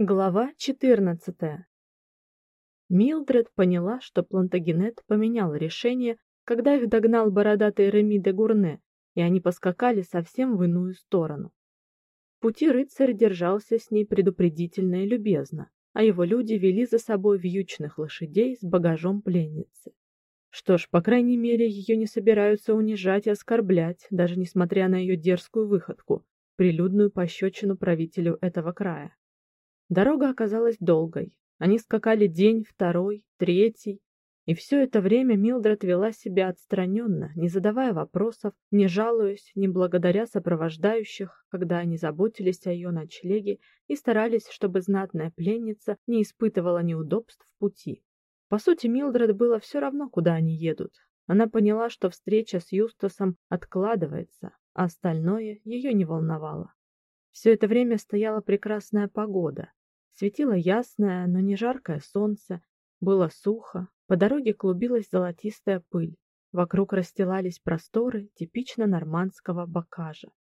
Глава 14. Милдред поняла, что Плантагенет поменял решение, когда их догнал бородатый Реми де Гурне, и они поскакали совсем в иную сторону. В пути рыцарь держался с ней предупредительно и любезно, а его люди вели за собой вьючных лошадей с багажом пленницы. Что ж, по крайней мере, ее не собираются унижать и оскорблять, даже несмотря на ее дерзкую выходку, прилюдную пощечину правителю этого края. Дорога оказалась долгой. Они скакали день, второй, третий, и все это время Милдред вела себя отстраненно, не задавая вопросов, не жалуясь, не благодаря сопровождающих, когда они заботились о ее ночлеге и старались, чтобы знатная пленница не испытывала неудобств в пути. По сути, Милдред было все равно, куда они едут. Она поняла, что встреча с Юстасом откладывается, а остальное ее не волновало. Все это время стояла прекрасная погода, Светило ясное, но не жаркое солнце, было сухо, по дороге клубилась золотистая пыль. Вокруг расстилались просторы типично нормандского бакажа.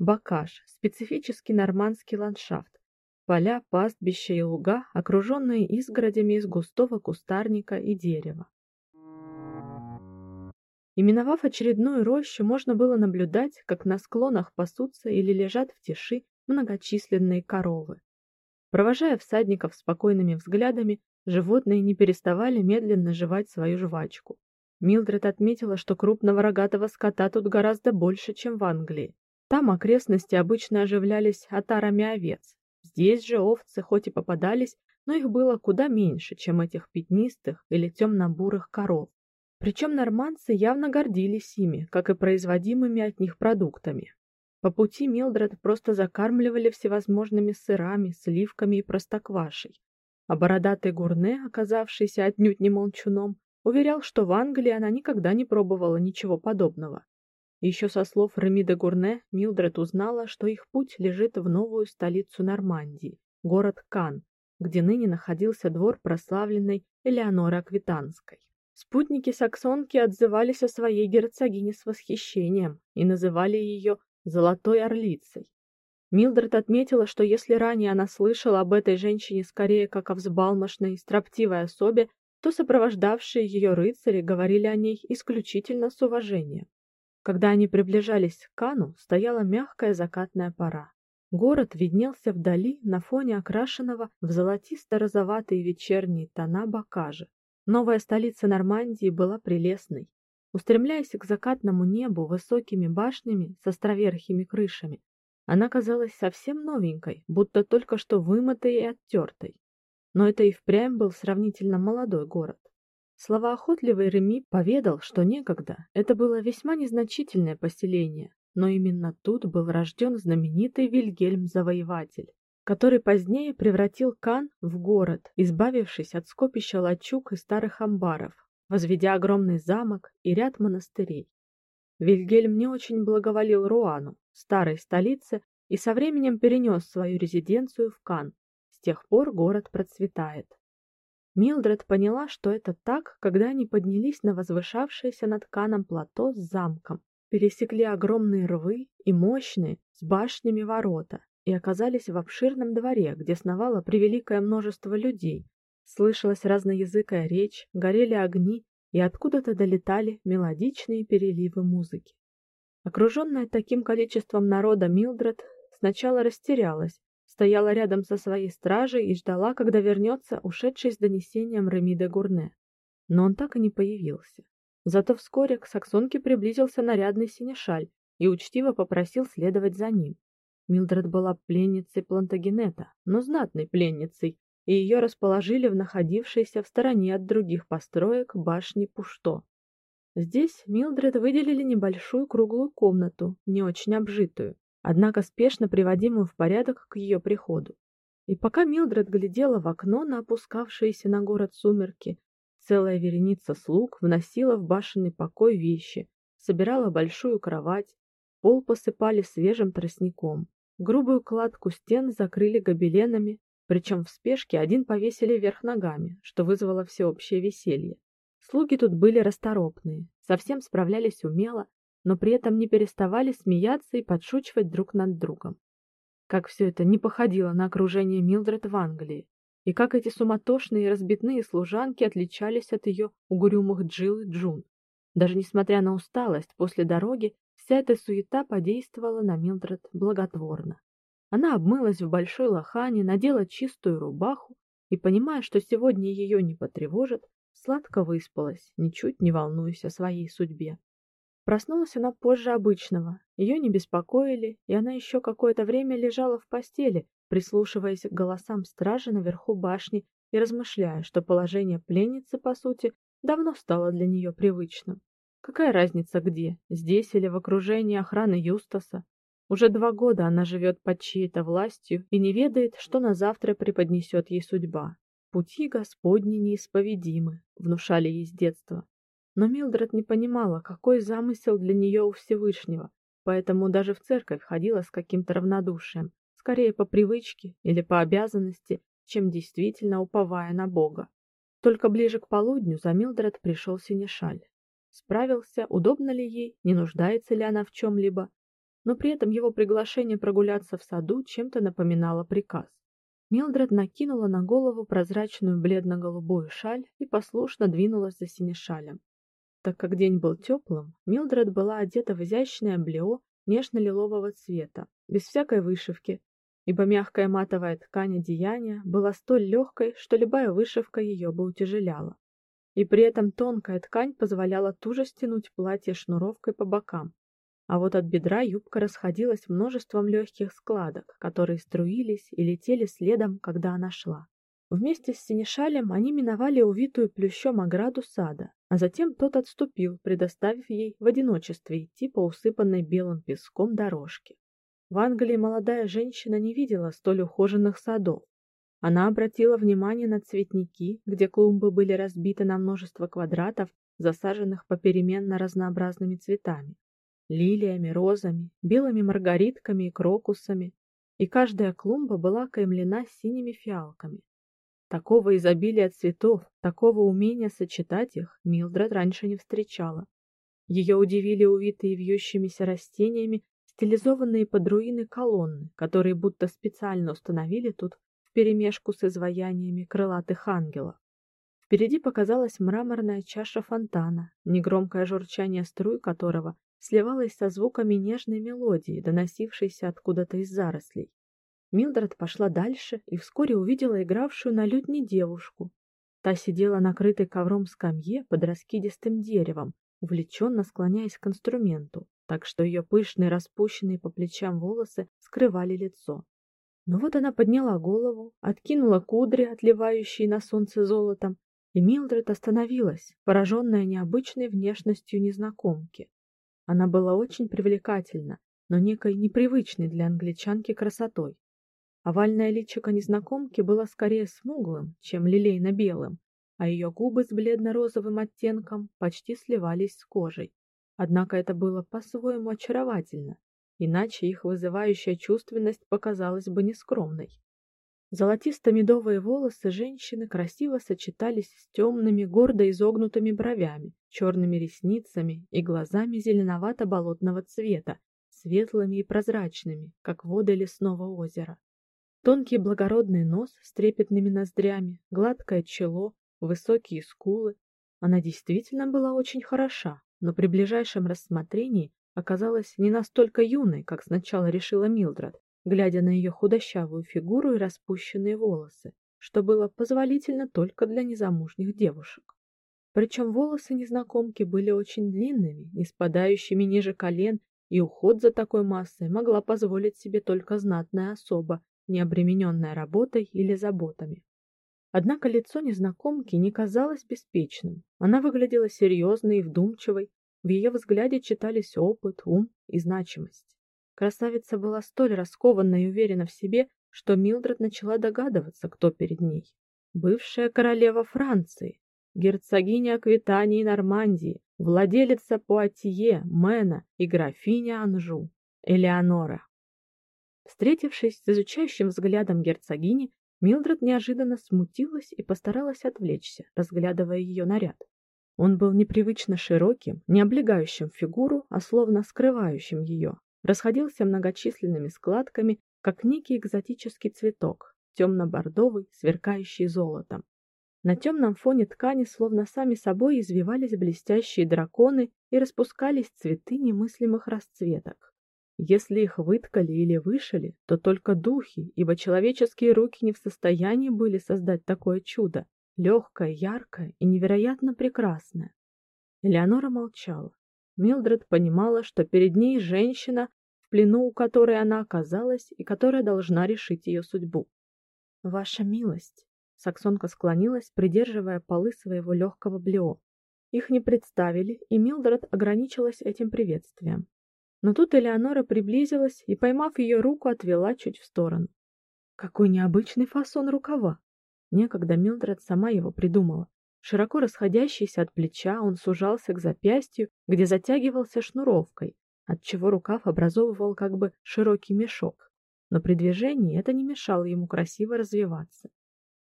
Бакаж специфический нормандский ландшафт. Поля, пастбища и луга, окруженные изгородями из густого кустарника и дерева. Именовав очередную рощу, можно было наблюдать, как на склонах пасутся или лежат в тиши многочисленные коровы. Провожая всадников спокойными взглядами, животные не переставали медленно жевать свою жвачку. Милдред отметила, что крупного рогатого скота тут гораздо больше, чем в Англии. Там окрестности обычно оживлялись отарами овец. Здесь же овцы хоть и попадались, но их было куда меньше, чем этих пятнистых или темно-бурых коров. Причем нормандцы явно гордились ими, как и производимыми от них продуктами. По пути Милдред просто закармливали всевозможными сырами, сливками и простоквашей. А бородатый Гурне, оказавшийся отнюдь не молчуном, уверял, что в Англии она никогда не пробовала ничего подобного. Еще со слов Реми де Гурне Милдред узнала, что их путь лежит в новую столицу Нормандии, город Кан, где ныне находился двор прославленной Элеоноры Аквитанской. Спутники саксонки отзывались о своей герцогине с восхищением и называли ее золотой орлицей. Милдред отметила, что если ранее она слышала об этой женщине скорее как о взбалмошной, строптивой особе, то сопровождавшие ее рыцари говорили о ней исключительно с уважением. Когда они приближались к Кану, стояла мягкая закатная пора. Город виднелся вдали на фоне окрашенного в золотисто-розоватые вечерние тона Бакажа. Новая столица Нормандии была прелестной, Устремляясь к закатному небу высокими башнями с островерхими крышами, она казалась совсем новенькой, будто только что вымытой и оттертой. Но это и впрямь был сравнительно молодой город. Словоохотливый Реми поведал, что некогда это было весьма незначительное поселение, но именно тут был рожден знаменитый Вильгельм-завоеватель, который позднее превратил Кан в город, избавившись от скопища лачуг и старых амбаров, возведя огромный замок и ряд монастырей. Вильгельм не очень благоволил Руану, старой столице, и со временем перенес свою резиденцию в Кан. С тех пор город процветает. Милдред поняла, что это так, когда они поднялись на возвышавшееся над Каном плато с замком, пересекли огромные рвы и мощные с башнями ворота и оказались в обширном дворе, где сновало превеликое множество людей, Слышалась разноязыкая речь, горели огни, и откуда-то долетали мелодичные переливы музыки. Окруженная таким количеством народа Милдред сначала растерялась, стояла рядом со своей стражей и ждала, когда вернется ушедший с донесением Реми де Гурне. Но он так и не появился. Зато вскоре к саксонке приблизился нарядный синешаль и учтиво попросил следовать за ним. Милдред была пленницей Плантагенета, но знатной пленницей, и ее расположили в находившейся в стороне от других построек башне Пушто. Здесь Милдред выделили небольшую круглую комнату, не очень обжитую, однако спешно приводимую в порядок к ее приходу. И пока Милдред глядела в окно на опускавшиеся на город сумерки, целая вереница слуг вносила в башенный покой вещи, собирала большую кровать, пол посыпали свежим тростником. Грубую кладку стен закрыли гобеленами, причем в спешке один повесили вверх ногами, что вызвало всеобщее веселье. Слуги тут были расторопные, совсем справлялись умело, но при этом не переставали смеяться и подшучивать друг над другом. Как все это не походило на окружение Милдред в Англии, и как эти суматошные и разбитные служанки отличались от ее угрюмых Джилл и Джун. Даже несмотря на усталость после дороги, вся эта суета подействовала на Милдред благотворно. Она обмылась в большой лохане, надела чистую рубаху и, понимая, что сегодня ее не потревожат, сладко выспалась, ничуть не волнуясь о своей судьбе. Проснулась она позже обычного. Ее не беспокоили, и она еще какое-то время лежала в постели, прислушиваясь к голосам стражи наверху башни и размышляя, что положение пленницы, по сути, давно стало для нее привычным. Какая разница где, здесь или в окружении охраны Юстаса? Уже два года она живет под чьей-то властью и не ведает, что на завтра преподнесет ей судьба. Пути Господни неисповедимы, внушали ей с детства. Но Милдред не понимала, какой замысел для нее у Всевышнего, поэтому даже в церковь ходила с каким-то равнодушием, скорее по привычке или по обязанности, чем действительно уповая на Бога. Только ближе к полудню за Милдред пришел Синешаль. Справился, удобно ли ей, не нуждается ли она в чем либо но при этом его приглашение прогуляться в саду чем-то напоминало приказ. Милдред накинула на голову прозрачную бледно-голубую шаль и послушно двинулась за синешалем. Так как день был теплым, Милдред была одета в изящное блео нежно-лилового цвета, без всякой вышивки, ибо мягкая матовая ткань одеяния была столь легкой, что любая вышивка ее бы утяжеляла. И при этом тонкая ткань позволяла туже стянуть платье шнуровкой по бокам. А вот от бедра юбка расходилась множеством легких складок, которые струились и летели следом, когда она шла. Вместе с синешалем они миновали увитую плющом ограду сада, а затем тот отступил, предоставив ей в одиночестве идти по усыпанной белым песком дорожке. В Англии молодая женщина не видела столь ухоженных садов. Она обратила внимание на цветники, где клумбы были разбиты на множество квадратов, засаженных попеременно разнообразными цветами: лилиями, розами, белыми маргаритками и крокусами, и каждая клумба была окаймлена синими фиалками. Такого изобилия цветов, такого умения сочетать их Милдред раньше не встречала. Ее удивили увитые вьющимися растениями стилизованные под руины колонны, которые будто специально установили тут вперемешку с изваяниями крылатых ангелов. Впереди показалась мраморная чаша фонтана, негромкое журчание струй которого сливалось со звуками нежной мелодии, доносившейся откуда-то из зарослей. Милдред пошла дальше и вскоре увидела игравшую на лютне девушку. Та сидела на крытой ковром скамье под раскидистым деревом, увлеченно склоняясь к инструменту, так что ее пышные распущенные по плечам волосы скрывали лицо. Но вот она подняла голову, откинула кудри, отливающие на солнце золотом, и Милдред остановилась, пораженная необычной внешностью незнакомки. Она была очень привлекательна, но некой непривычной для англичанки красотой. Овальное личико незнакомки было скорее смуглым, чем лилейно-белым, а ее губы с бледно-розовым оттенком почти сливались с кожей. Однако это было по-своему очаровательно, иначе их вызывающая чувственность показалась бы нескромной. Золотисто-медовые волосы женщины красиво сочетались с темными, гордо изогнутыми бровями, черными ресницами и глазами зеленовато-болотного цвета, светлыми и прозрачными, как воды лесного озера. Тонкий благородный нос с трепетными ноздрями, гладкое чело, высокие скулы. Она действительно была очень хороша, но при ближайшем рассмотрении оказалась не настолько юной, как сначала решила Милдред, глядя на ее худощавую фигуру и распущенные волосы, что было позволительно только для незамужних девушек. Причем волосы незнакомки были очень длинными, не спадающими ниже колен, и уход за такой массой могла позволить себе только знатная особа, не обремененная работой или заботами. Однако лицо незнакомки не казалось беспечным. Она выглядела серьезной и вдумчивой, в ее взгляде читались опыт, ум и значимость. Красавица была столь раскована и уверена в себе, что Милдред начала догадываться, кто перед ней. Бывшая королева Франции, герцогиня Аквитании и Нормандии, владелица Пуатье, Мэна и графиня Анжу, Элеонора. Встретившись с изучающим взглядом герцогини, Милдред неожиданно смутилась и постаралась отвлечься, разглядывая ее наряд. Он был непривычно широким, не облегающим фигуру, а словно скрывающим ее расходился многочисленными складками, как некий экзотический цветок, темно-бордовый, сверкающий золотом. На темном фоне ткани словно сами собой извивались блестящие драконы и распускались цветы немыслимых расцветок. Если их выткали или вышили, то только духи, ибо человеческие руки не в состоянии были создать такое чудо, легкое, яркое и невероятно прекрасное. Элеонора молчала. Милдред понимала, что перед ней женщина, плену у которой она оказалась и которая должна решить ее судьбу. Ваша милость, Саксонка склонилась, придерживая полы своего легкого блео. Их не представили, и Милдред ограничилась этим приветствием. Но тут Элеонора приблизилась и, поймав ее руку, отвела чуть в сторону. Какой необычный фасон рукава. Некогда Милдред сама его придумала. Широко расходящийся от плеча, он сужался к запястью, где затягивался шнуровкой, отчего рукав образовывал как бы широкий мешок. Но при движении это не мешало ему красиво развиваться.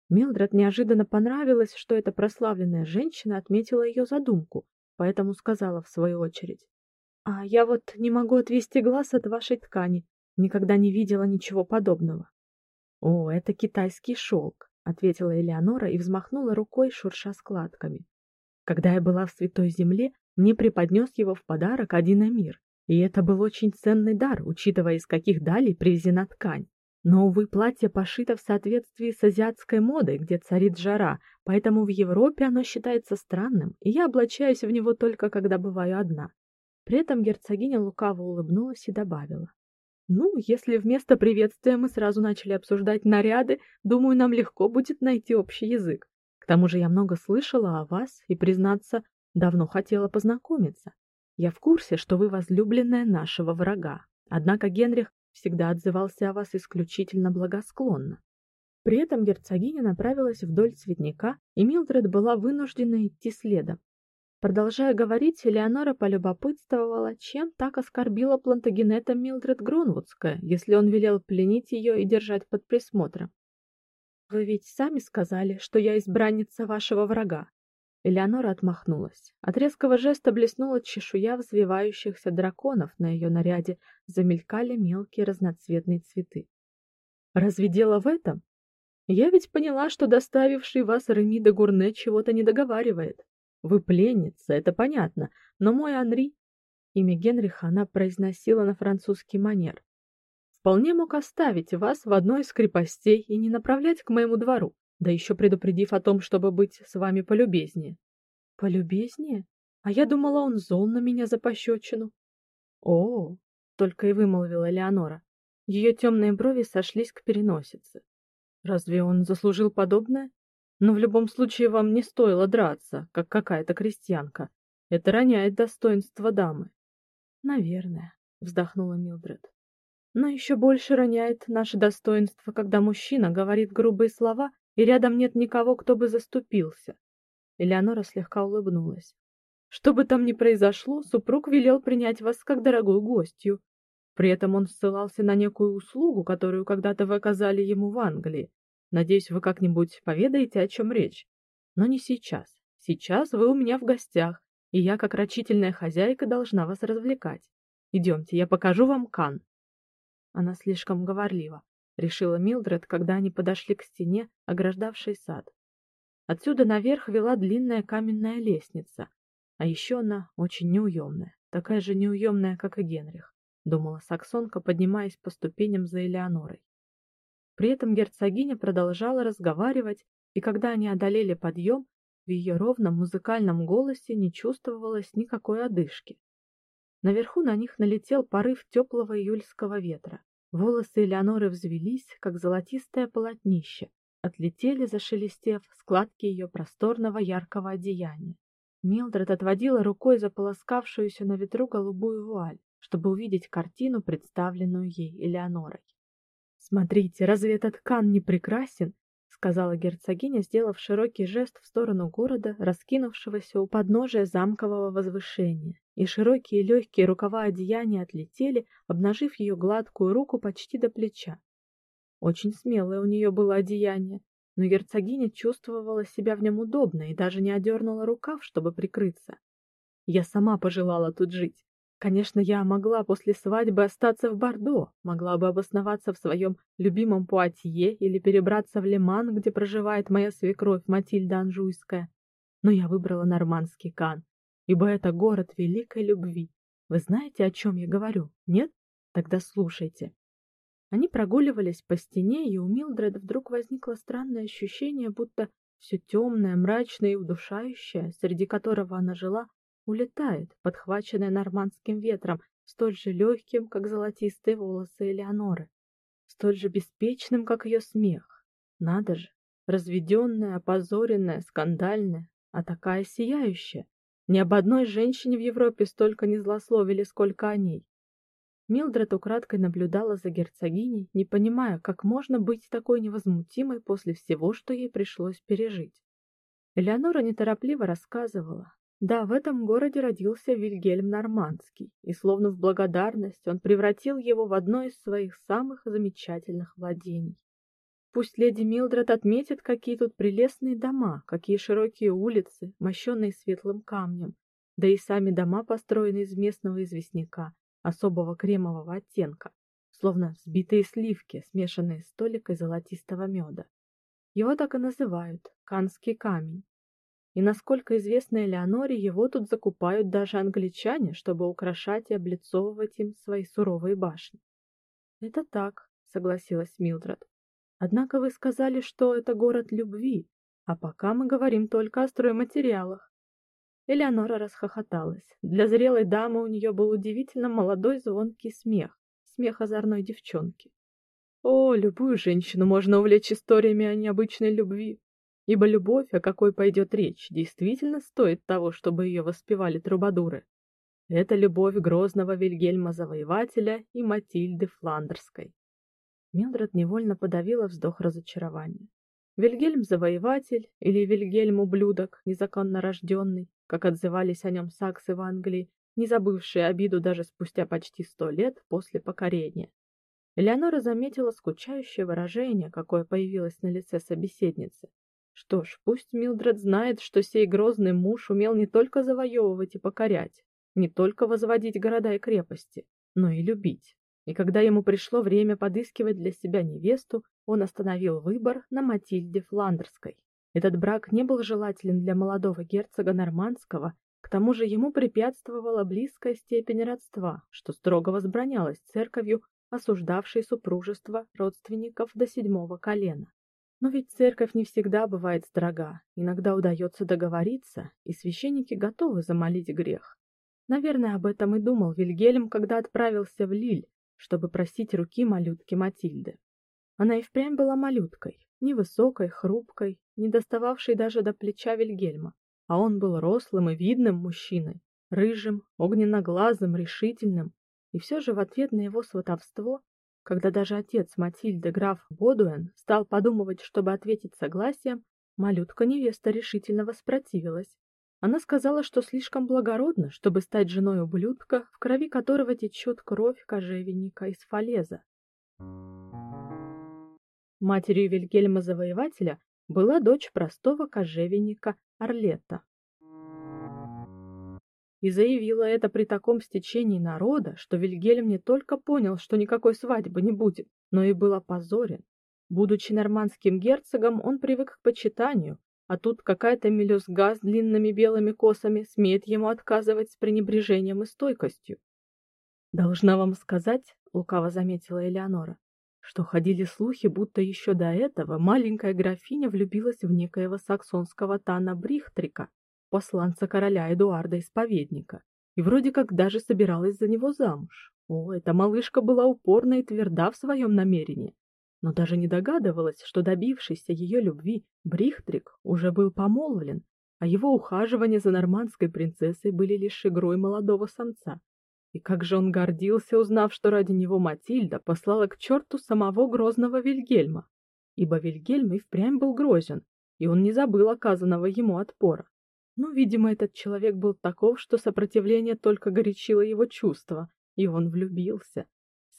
Милдред неожиданно понравилось, что эта прославленная женщина отметила ее задумку, поэтому сказала в свою очередь: "А я вот не могу отвести глаз от вашей ткани, никогда не видела ничего подобного". "О, это китайский шелк», — ответила Элеонора и взмахнула рукой, шурша складками. "Когда я была в Святой Земле, мне преподнес его в подарок один эмир, и это был очень ценный дар, учитывая из каких далей привезена ткань. Но, увы, платье пошито в соответствии с азиатской модой, где царит жара, поэтому в Европе оно считается странным, и я облачаюсь в него только когда бываю одна. При этом герцогиня лукаво улыбнулась и добавила: "Ну, если вместо приветствия мы сразу начали обсуждать наряды, думаю, нам легко будет найти общий язык. К тому же я много слышала о вас и, признаться, давно хотела познакомиться. Я в курсе, что вы возлюбленная нашего врага. Однако Генрих всегда отзывался о вас исключительно благосклонно. При этом герцогиня направилась вдоль цветника, и Милдред была вынуждена идти следом. Продолжая говорить, Элеонора полюбопытствовала, чем так оскорбила Плантагенета Милдред Гронвудская, если он велел пленить ее и держать под присмотром. Вы ведь сами сказали, что я избранница вашего врага. Элеонора отмахнулась. От резкого жеста блеснула чешуя взвивающихся драконов на ее наряде, замелькали мелкие разноцветные цветы. Разве дело в этом? Я ведь поняла, что доставивший вас Реми де Гурне чего-то не договаривает. Вы пленница, это понятно, но мой Анри, имя Генриха она произносила на французский манер, вполне мог оставить вас в одной из крепостей и не направлять к моему двору да еще предупредив о том, чтобы быть с вами полюбезнее. Полюбезнее? А я думала, он зол на меня за пощечину. О, только и вымолвила Леонора. Ее темные брови сошлись к переносице. Разве он заслужил подобное? Но в любом случае вам не стоило драться, как какая-то крестьянка. Это роняет достоинство дамы. Наверное, вздохнула Милдред. Но еще больше роняет наше достоинство, когда мужчина говорит грубые слова и рядом нет никого, кто бы заступился. Элеонора слегка улыбнулась. Что бы там ни произошло, супруг велел принять вас как дорогую гостью. При этом он ссылался на некую услугу, которую когда-то вы оказали ему в Англии. Надеюсь, вы как-нибудь поведаете, о чем речь. Но не сейчас. Сейчас вы у меня в гостях, и я, как рачительная хозяйка, должна вас развлекать. Идемте, я покажу вам Кан. Она слишком говорлива решила Милдред, когда они подошли к стене, ограждавшей сад. Отсюда наверх вела длинная каменная лестница, а еще она очень неуемная, такая же неуемная, как и Генрих, думала саксонка, поднимаясь по ступеням за Элеонорой. При этом герцогиня продолжала разговаривать, и когда они одолели подъем, в ее ровном музыкальном голосе не чувствовалось никакой одышки. Наверху на них налетел порыв теплого июльского ветра. Волосы Элеоноры взвились, как золотистое полотнище, отлетели, зашелестев, складки ее просторного яркого одеяния. Милдред отводила рукой заполоскавшуюся на ветру голубую вуаль, чтобы увидеть картину, представленную ей Элеонорой. Смотрите, разве этот ткан не прекрасен? сказала герцогиня, сделав широкий жест в сторону города, раскинувшегося у подножия замкового возвышения. И широкие легкие рукава одеяния отлетели, обнажив ее гладкую руку почти до плеча. Очень смелое у нее было одеяние, но герцогиня чувствовала себя в нем удобно и даже не одернула рукав, чтобы прикрыться. Я сама пожелала тут жить. Конечно, я могла после свадьбы остаться в Бордо, могла бы обосноваться в своем любимом Пуатье или перебраться в Лиман, где проживает моя свекровь Матильда Анжуйская. Но я выбрала нормандский Кан, ибо это город великой любви. Вы знаете, о чем я говорю? Нет? Тогда слушайте. Они прогуливались по стене, и у Милдред вдруг возникло странное ощущение, будто все темное, мрачное и удушающее, среди которого она жила, улетает, подхваченная нормандским ветром, столь же легким, как золотистые волосы Элеоноры, столь же беспечным, как ее смех. Надо же, разведенная, опозоренная, скандальная, а такая сияющая. Ни об одной женщине в Европе столько не злословили, сколько о ней. Милдред украдкой наблюдала за герцогиней, не понимая, как можно быть такой невозмутимой после всего, что ей пришлось пережить. Элеонора неторопливо рассказывала, да, в этом городе родился Вильгельм Нормандский, и словно в благодарность он превратил его в одно из своих самых замечательных владений. Пусть леди Милдред отметит, какие тут прелестные дома, какие широкие улицы, мощенные светлым камнем, да и сами дома построены из местного известняка, особого кремового оттенка, словно взбитые сливки, смешанные с толикой золотистого меда. Его так и называют канский камень. И насколько известно Элеоноре, его тут закупают даже англичане, чтобы украшать и облицовывать им свои суровые башни. Это так, согласилась Милдред. Однако вы сказали, что это город любви, а пока мы говорим только о стройматериалах. Элеонора расхохоталась. Для зрелой дамы у нее был удивительно молодой звонкий смех, смех озорной девчонки. О, любую женщину можно увлечь историями о необычной любви, ибо любовь, о какой пойдет речь, действительно стоит того, чтобы ее воспевали трубадуры. Это любовь грозного Вильгельма Завоевателя и Матильды Фландерской. Милдред невольно подавила вздох разочарования. Вильгельм Завоеватель или Вильгельм Ублюдок, незаконно рожденный, как отзывались о нем саксы в Англии, не забывшие обиду даже спустя почти сто лет после покорения. Элеонора заметила скучающее выражение, какое появилось на лице собеседницы, что ж, пусть Милдред знает, что сей грозный муж умел не только завоевывать и покорять, не только возводить города и крепости, но и любить. И когда ему пришло время подыскивать для себя невесту, он остановил выбор на Матильде Фландерской. Этот брак не был желателен для молодого герцога нормандского, к тому же ему препятствовала близкая степень родства, что строго возбранялось церковью, осуждавшей супружество родственников до седьмого колена. Но ведь церковь не всегда бывает строга. Иногда удается договориться, и священники готовы замолить грех. Наверное, об этом и думал Вильгельм, когда отправился в Лиль, чтобы просить руки малютки Матильды. Она и впрямь была малюткой, невысокой, хрупкой, не достававшей даже до плеча Вильгельма, а он был рослым и видным мужчиной, рыжим, огненноглазым, решительным, и все же в ответ на его сватовство когда даже отец Матильды, граф Бодуэн, стал подумывать, чтобы ответить согласием, малютка-невеста решительно воспротивилась. Она сказала, что слишком благородна, чтобы стать женой ублюдка, в крови которого течет кровь кожевенника из Фалеза. Матерью Вильгельма Завоевателя была дочь простого кожевенника Орлета и заявила это при таком стечении народа, что Вильгельм не только понял, что никакой свадьбы не будет, но и был опозорен. Будучи нормандским герцогом, он привык к почитанию, а тут какая-то мелюзга с длинными белыми косами смеет ему отказывать с пренебрежением и стойкостью. Должна вам сказать, лукаво заметила Элеонора, что ходили слухи, будто еще до этого маленькая графиня влюбилась в некоего саксонского тана Брихтрика, посланца короля Эдуарда Исповедника, и вроде как даже собиралась за него замуж. О, эта малышка была упорна и тверда в своем намерении, но даже не догадывалась, что добившийся ее любви Брихтрик уже был помолвлен, а его ухаживания за нормандской принцессой были лишь игрой молодого самца. И как же он гордился, узнав, что ради него Матильда послала к черту самого грозного Вильгельма, ибо Вильгельм и впрямь был грозен, и он не забыл оказанного ему отпора. Ну, видимо, этот человек был таков, что сопротивление только горячило его чувства, и он влюбился.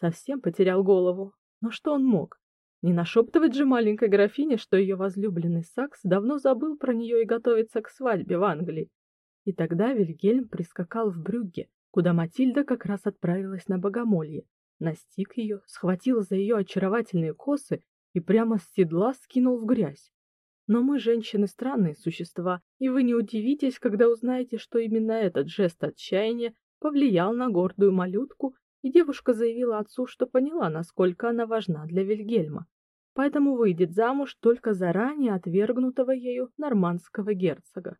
Совсем потерял голову. Но что он мог? Не нашептывать же маленькой графине, что ее возлюбленный Сакс давно забыл про нее и готовится к свадьбе в Англии. И тогда Вильгельм прискакал в Брюгге, куда Матильда как раз отправилась на богомолье. Настиг ее, схватил за ее очаровательные косы и прямо с седла скинул в грязь. Но мы, женщины, странные существа, и вы не удивитесь, когда узнаете, что именно этот жест отчаяния повлиял на гордую малютку, и девушка заявила отцу, что поняла, насколько она важна для Вильгельма. Поэтому выйдет замуж только за ранее отвергнутого ею нормандского герцога.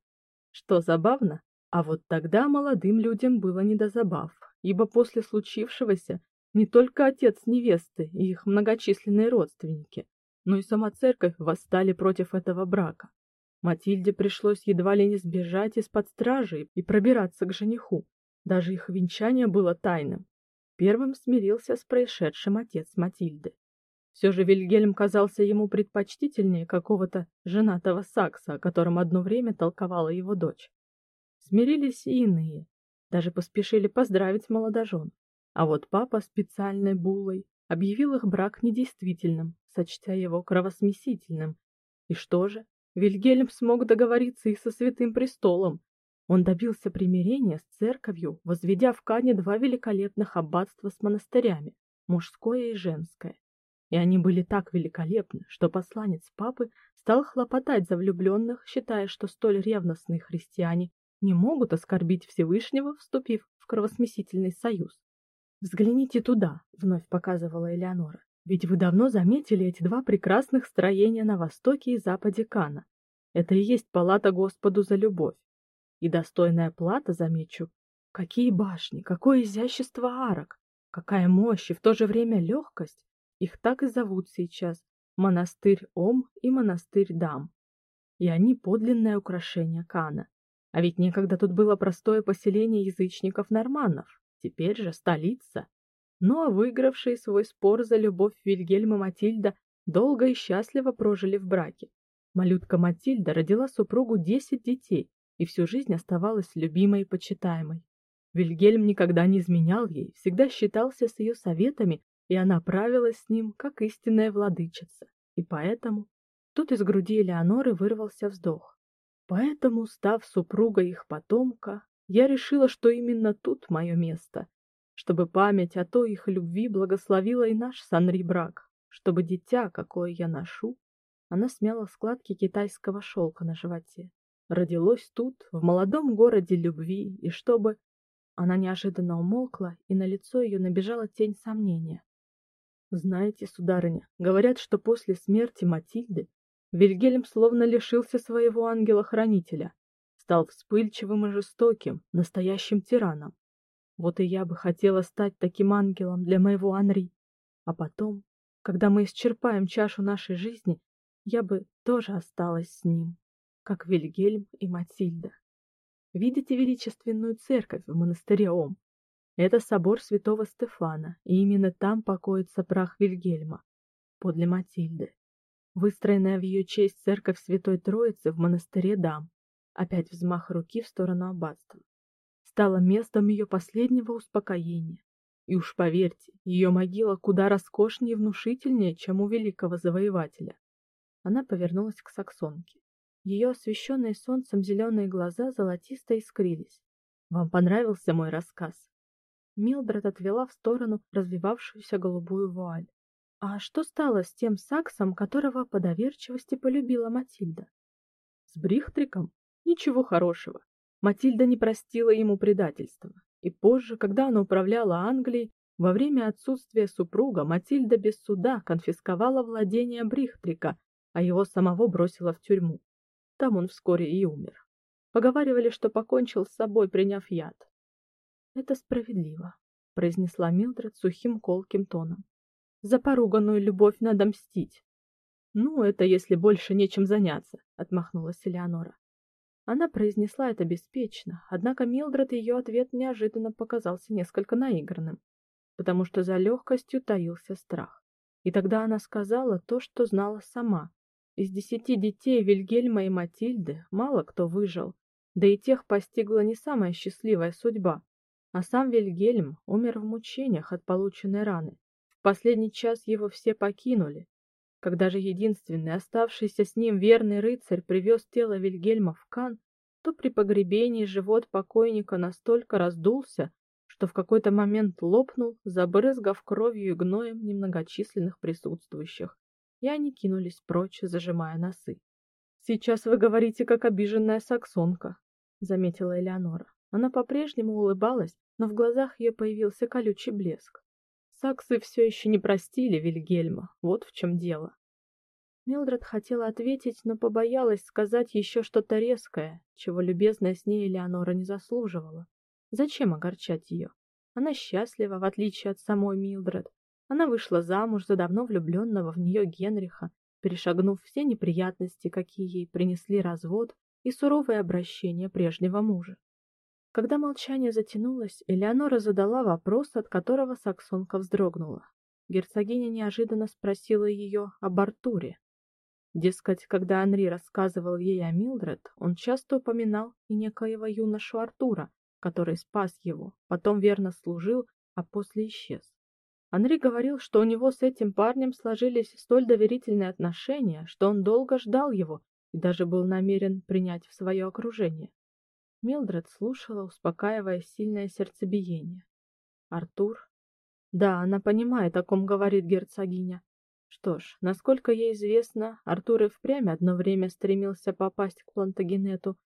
Что забавно, а вот тогда молодым людям было не до забав, ибо после случившегося не только отец невесты и их многочисленные родственники, но и сама церковь восстали против этого брака. Матильде пришлось едва ли не сбежать из-под стражи и пробираться к жениху. Даже их венчание было тайным. Первым смирился с происшедшим отец Матильды. Все же Вильгельм казался ему предпочтительнее какого-то женатого сакса, о котором одно время толковала его дочь. Смирились и иные, даже поспешили поздравить молодожен. А вот папа специальной буллой объявил их брак недействительным, сочтя его кровосмесительным. И что же? Вильгельм смог договориться и со Святым престолом. Он добился примирения с церковью, возведя в Кане два великолепных аббатства с монастырями, мужское и женское. И они были так великолепны, что посланец папы стал хлопотать за влюбленных, считая, что столь ревностные христиане не могут оскорбить Всевышнего, вступив в кровосмесительный союз. Взгляните туда, вновь показывала Элеонора. Ведь вы давно заметили эти два прекрасных строения на востоке и западе Кана. Это и есть палата Господу за любовь. И достойная плата, замечу. Какие башни, какое изящество арок, какая мощь и в то же время легкость. Их так и зовут сейчас монастырь Ом и монастырь Дам. И они подлинное украшение Кана. А ведь некогда тут было простое поселение язычников-норманнов. Теперь же столица. Ну а выигравшие свой спор за любовь Вильгельм и Матильда долго и счастливо прожили в браке. Малютка Матильда родила супругу десять детей и всю жизнь оставалась любимой и почитаемой. Вильгельм никогда не изменял ей, всегда считался с ее советами, и она правила с ним, как истинная владычица. И поэтому тут из груди Элеоноры вырвался вздох. Поэтому, став супругой их потомка, я решила, что именно тут мое место, чтобы память о той их любви благословила и наш с Анри брак, чтобы дитя, какое я ношу, она смяла складки китайского шелка на животе, родилось тут, в молодом городе любви, и чтобы она неожиданно умолкла, и на лицо ее набежала тень сомнения. Знаете, сударыня, говорят, что после смерти Матильды Вильгельм словно лишился своего ангела-хранителя, стал вспыльчивым и жестоким, настоящим тираном. Вот и я бы хотела стать таким ангелом для моего Анри. А потом, когда мы исчерпаем чашу нашей жизни, я бы тоже осталась с ним, как Вильгельм и Матильда. Видите величественную церковь в монастыре Ом? Это собор святого Стефана, и именно там покоится прах Вильгельма, подле Матильды. Выстроенная в ее честь церковь Святой Троицы в монастыре Дам опять взмах руки в сторону аббатства, стало местом ее последнего успокоения. И уж поверьте, ее могила куда роскошнее и внушительнее, чем у великого завоевателя. Она повернулась к саксонке. Ее освещенные солнцем зеленые глаза золотисто искрились. Вам понравился мой рассказ? Милдред отвела в сторону развивавшуюся голубую вуаль. А что стало с тем саксом, которого по доверчивости полюбила Матильда? С Брихтриком? Ничего хорошего. Матильда не простила ему предательства. И позже, когда она управляла Англией, во время отсутствия супруга Матильда без суда конфисковала владения Брихтрика, а его самого бросила в тюрьму. Там он вскоре и умер. Поговаривали, что покончил с собой, приняв яд. Это справедливо, произнесла Милдред сухим колким тоном. За поруганную любовь надо мстить. Ну, это если больше нечем заняться, отмахнулась Элеонора. Она произнесла это беспечно, однако Милдред ее ответ неожиданно показался несколько наигранным, потому что за легкостью таился страх. И тогда она сказала то, что знала сама. Из десяти детей Вильгельма и Матильды мало кто выжил, да и тех постигла не самая счастливая судьба. А сам Вильгельм умер в мучениях от полученной раны. В последний час его все покинули, когда же единственный оставшийся с ним верный рыцарь привез тело Вильгельма в Кан, то при погребении живот покойника настолько раздулся, что в какой-то момент лопнул, забрызгав кровью и гноем немногочисленных присутствующих, и они кинулись прочь, зажимая носы. Сейчас вы говорите как обиженная саксонка, заметила Элеонора. Она по-прежнему улыбалась, но в глазах ее появился колючий блеск. Саксы все еще не простили Вильгельма. Вот в чем дело. Милдред хотела ответить, но побоялась сказать еще что-то резкое, чего любезная с ней Элеонора не заслуживала. Зачем огорчать ее? Она счастлива, в отличие от самой Милдред. Она вышла замуж за давно влюбленного в нее Генриха, перешагнув все неприятности, какие ей принесли развод и суровое обращение прежнего мужа. Когда молчание затянулось, Элеонора задала вопрос, от которого саксонка вздрогнула. Герцогиня неожиданно спросила ее об Артуре. Дескать, когда Анри рассказывал ей о Милдред, он часто упоминал и некоего юношу Артура, который спас его, потом верно служил, а после исчез. Анри говорил, что у него с этим парнем сложились столь доверительные отношения, что он долго ждал его и даже был намерен принять в свое окружение. Милдред слушала, успокаивая сильное сердцебиение. Артур? Да, она понимает, о ком говорит герцогиня. Что ж, насколько ей известно, Артур и впрямь одно время стремился попасть к Плантагенету,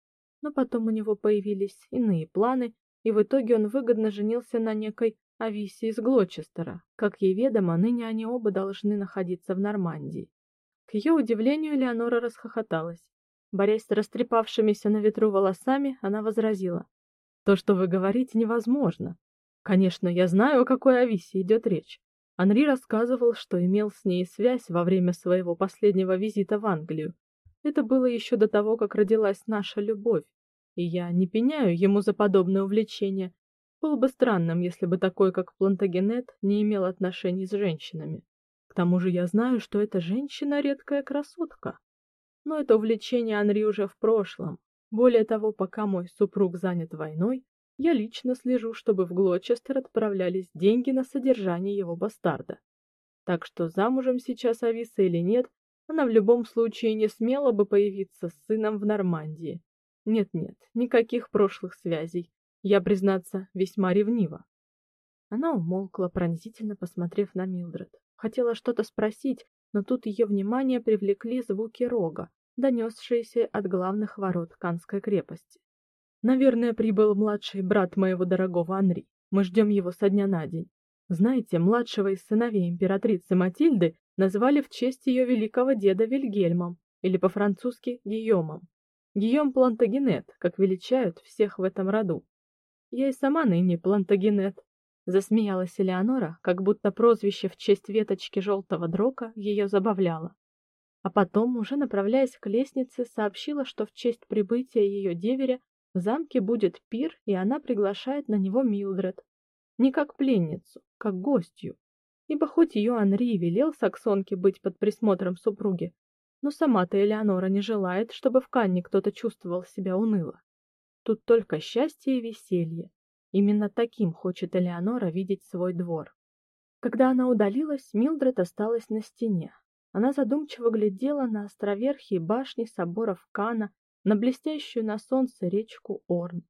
но потом у него появились иные планы, и в итоге он выгодно женился на некой Ависи из Глочестера. Как ей ведомо, ныне они оба должны находиться в Нормандии. К ее удивлению, Леонора расхохоталась. Борясь с растрепавшимися на ветру волосами, она возразила: "То, что вы говорите, невозможно. Конечно, я знаю, о какой Ависе идет речь. Анри рассказывал, что имел с ней связь во время своего последнего визита в Англию. Это было еще до того, как родилась наша любовь, и я не пеняю ему за подобное увлечение, было бы странным, если бы такой, как Плантагенет, не имел отношений с женщинами. К тому же я знаю, что эта женщина редкая красотка. Но это увлечение Анри уже в прошлом. Более того, пока мой супруг занят войной, я лично слежу, чтобы в Глочестер отправлялись деньги на содержание его бастарда. Так что замужем сейчас Ависа или нет, она в любом случае не смела бы появиться с сыном в Нормандии. Нет-нет, никаких прошлых связей. Я, признаться, весьма ревнива. Она умолкла, пронзительно посмотрев на Милдред. Хотела что-то спросить, но тут ее внимание привлекли звуки рога, донесшиеся от главных ворот Канской крепости. Наверное, прибыл младший брат моего дорогого Анри. Мы ждем его со дня на день. Знаете, младшего из сыновей императрицы Матильды назвали в честь ее великого деда Вильгельмом, или по-французски Гийомом. Гийом Плантагенет, как величают всех в этом роду. Я и сама ныне Плантагенет, засмеялась Элеонора, как будто прозвище в честь веточки желтого дрока ее забавляло. А потом, уже направляясь к лестнице, сообщила, что в честь прибытия ее деверя в замке будет пир, и она приглашает на него Милдред, не как пленницу, как гостью. Ибо хоть ее Анри велел саксонке быть под присмотром супруги, но сама-то Элеонора не желает, чтобы в Канне кто-то чувствовал себя уныло. Тут только счастье и веселье. Именно таким хочет Элеонора видеть свой двор. Когда она удалилась, Милдред осталась на стене. Она задумчиво глядела на островерхие башни соборов Кана, на блестящую на солнце речку Орн.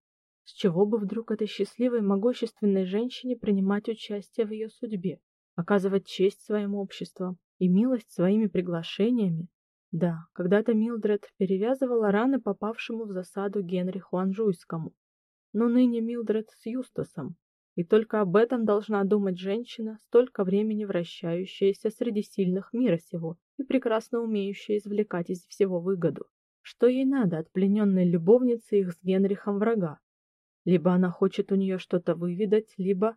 С чего бы вдруг этой счастливой, могущественной женщине принимать участие в ее судьбе, оказывать честь своим обществом и милость своими приглашениями? Да, когда-то Милдред перевязывала раны попавшему в засаду Генриху Анжуйскому. Но ныне Милдред с Юстасом, и только об этом должна думать женщина, столько времени вращающаяся среди сильных мира сего и прекрасно умеющая извлекать из всего выгоду. Что ей надо от плененной любовницы их с Генрихом врага? Либо она хочет у нее что-то выведать, либо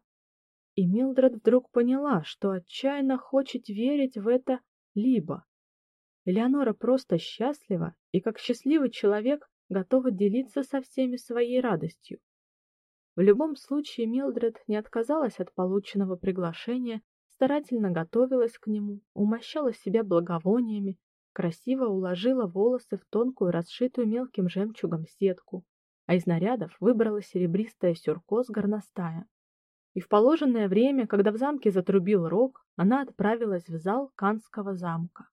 И Милдред вдруг поняла, что отчаянно хочет верить в это либо. Элеонора просто счастлива и как счастливый человек готова делиться со всеми своей радостью. В любом случае Милдред не отказалась от полученного приглашения, старательно готовилась к нему, умощала себя благовониями, красиво уложила волосы в тонкую, расшитую мелким жемчугом сетку, а из нарядов выбрала серебристое сюрко с горностая. И в положенное время, когда в замке затрубил рог, она отправилась в зал Канского замка.